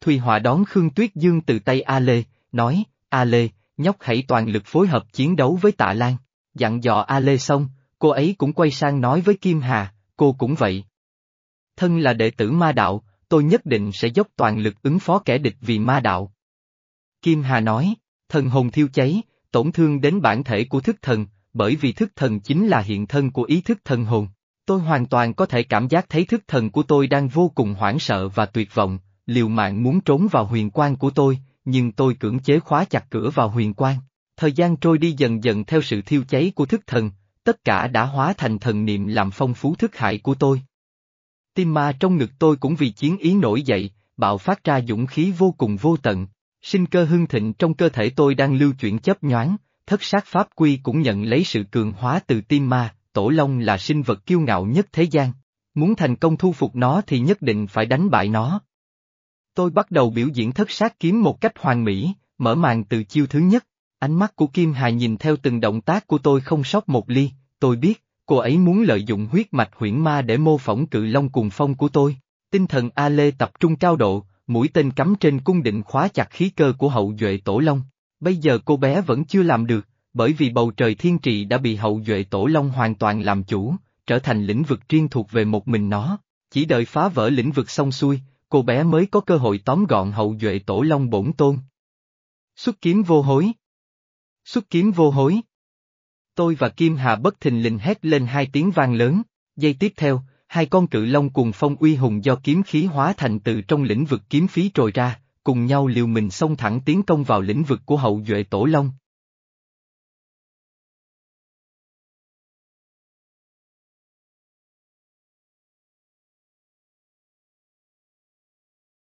Thùy Họa đón Khương Tuyết Dương từ tay A Lê, nói, A Lê, nhóc hãy toàn lực phối hợp chiến đấu với tạ Lan. Dặn dò A Lê xong, cô ấy cũng quay sang nói với Kim Hà, cô cũng vậy. Thân là đệ tử ma đạo, tôi nhất định sẽ dốc toàn lực ứng phó kẻ địch vì ma đạo. Kim Hà nói, thần hồn thiêu cháy, tổn thương đến bản thể của thức thần, bởi vì thức thần chính là hiện thân của ý thức thần hồn. Tôi hoàn toàn có thể cảm giác thấy thức thần của tôi đang vô cùng hoảng sợ và tuyệt vọng, liều mạng muốn trốn vào huyền quan của tôi, nhưng tôi cưỡng chế khóa chặt cửa vào huyền quan. Thời gian trôi đi dần dần theo sự thiêu cháy của thức thần, tất cả đã hóa thành thần niệm làm phong phú thức hại của tôi. Tim ma trong ngực tôi cũng vì chiến ý nổi dậy, bạo phát ra dũng khí vô cùng vô tận. Sinh cơ hưng thịnh trong cơ thể tôi đang lưu chuyển chấp nhoáng, thất sát pháp quy cũng nhận lấy sự cường hóa từ tim ma, tổ long là sinh vật kiêu ngạo nhất thế gian. Muốn thành công thu phục nó thì nhất định phải đánh bại nó. Tôi bắt đầu biểu diễn thất sát kiếm một cách hoàn mỹ, mở màn từ chiêu thứ nhất. Ánh mắt của Kim Hà nhìn theo từng động tác của tôi không sót một ly, tôi biết, cô ấy muốn lợi dụng huyết mạch huyễn ma để mô phỏng cự long cùng phong của tôi. Tinh thần A Lê tập trung cao độ, mũi tên cắm trên cung định khóa chặt khí cơ của hậu duệ tổ long. Bây giờ cô bé vẫn chưa làm được, bởi vì bầu trời thiên trị đã bị hậu duệ tổ long hoàn toàn làm chủ, trở thành lĩnh vực riêng thuộc về một mình nó. Chỉ đợi phá vỡ lĩnh vực xong xuôi, cô bé mới có cơ hội tóm gọn hậu duệ tổ long bổn tôn. Xuất kiếm vô hối. Xuất kiếm vô hối. Tôi và Kim Hà bất thình lình hét lên hai tiếng vang lớn, giây tiếp theo, hai con cự long cùng phong uy hùng do kiếm khí hóa thành từ trong lĩnh vực kiếm phí trồi ra, cùng nhau liều mình xông thẳng tiến công vào lĩnh vực của hậu duệ tổ long.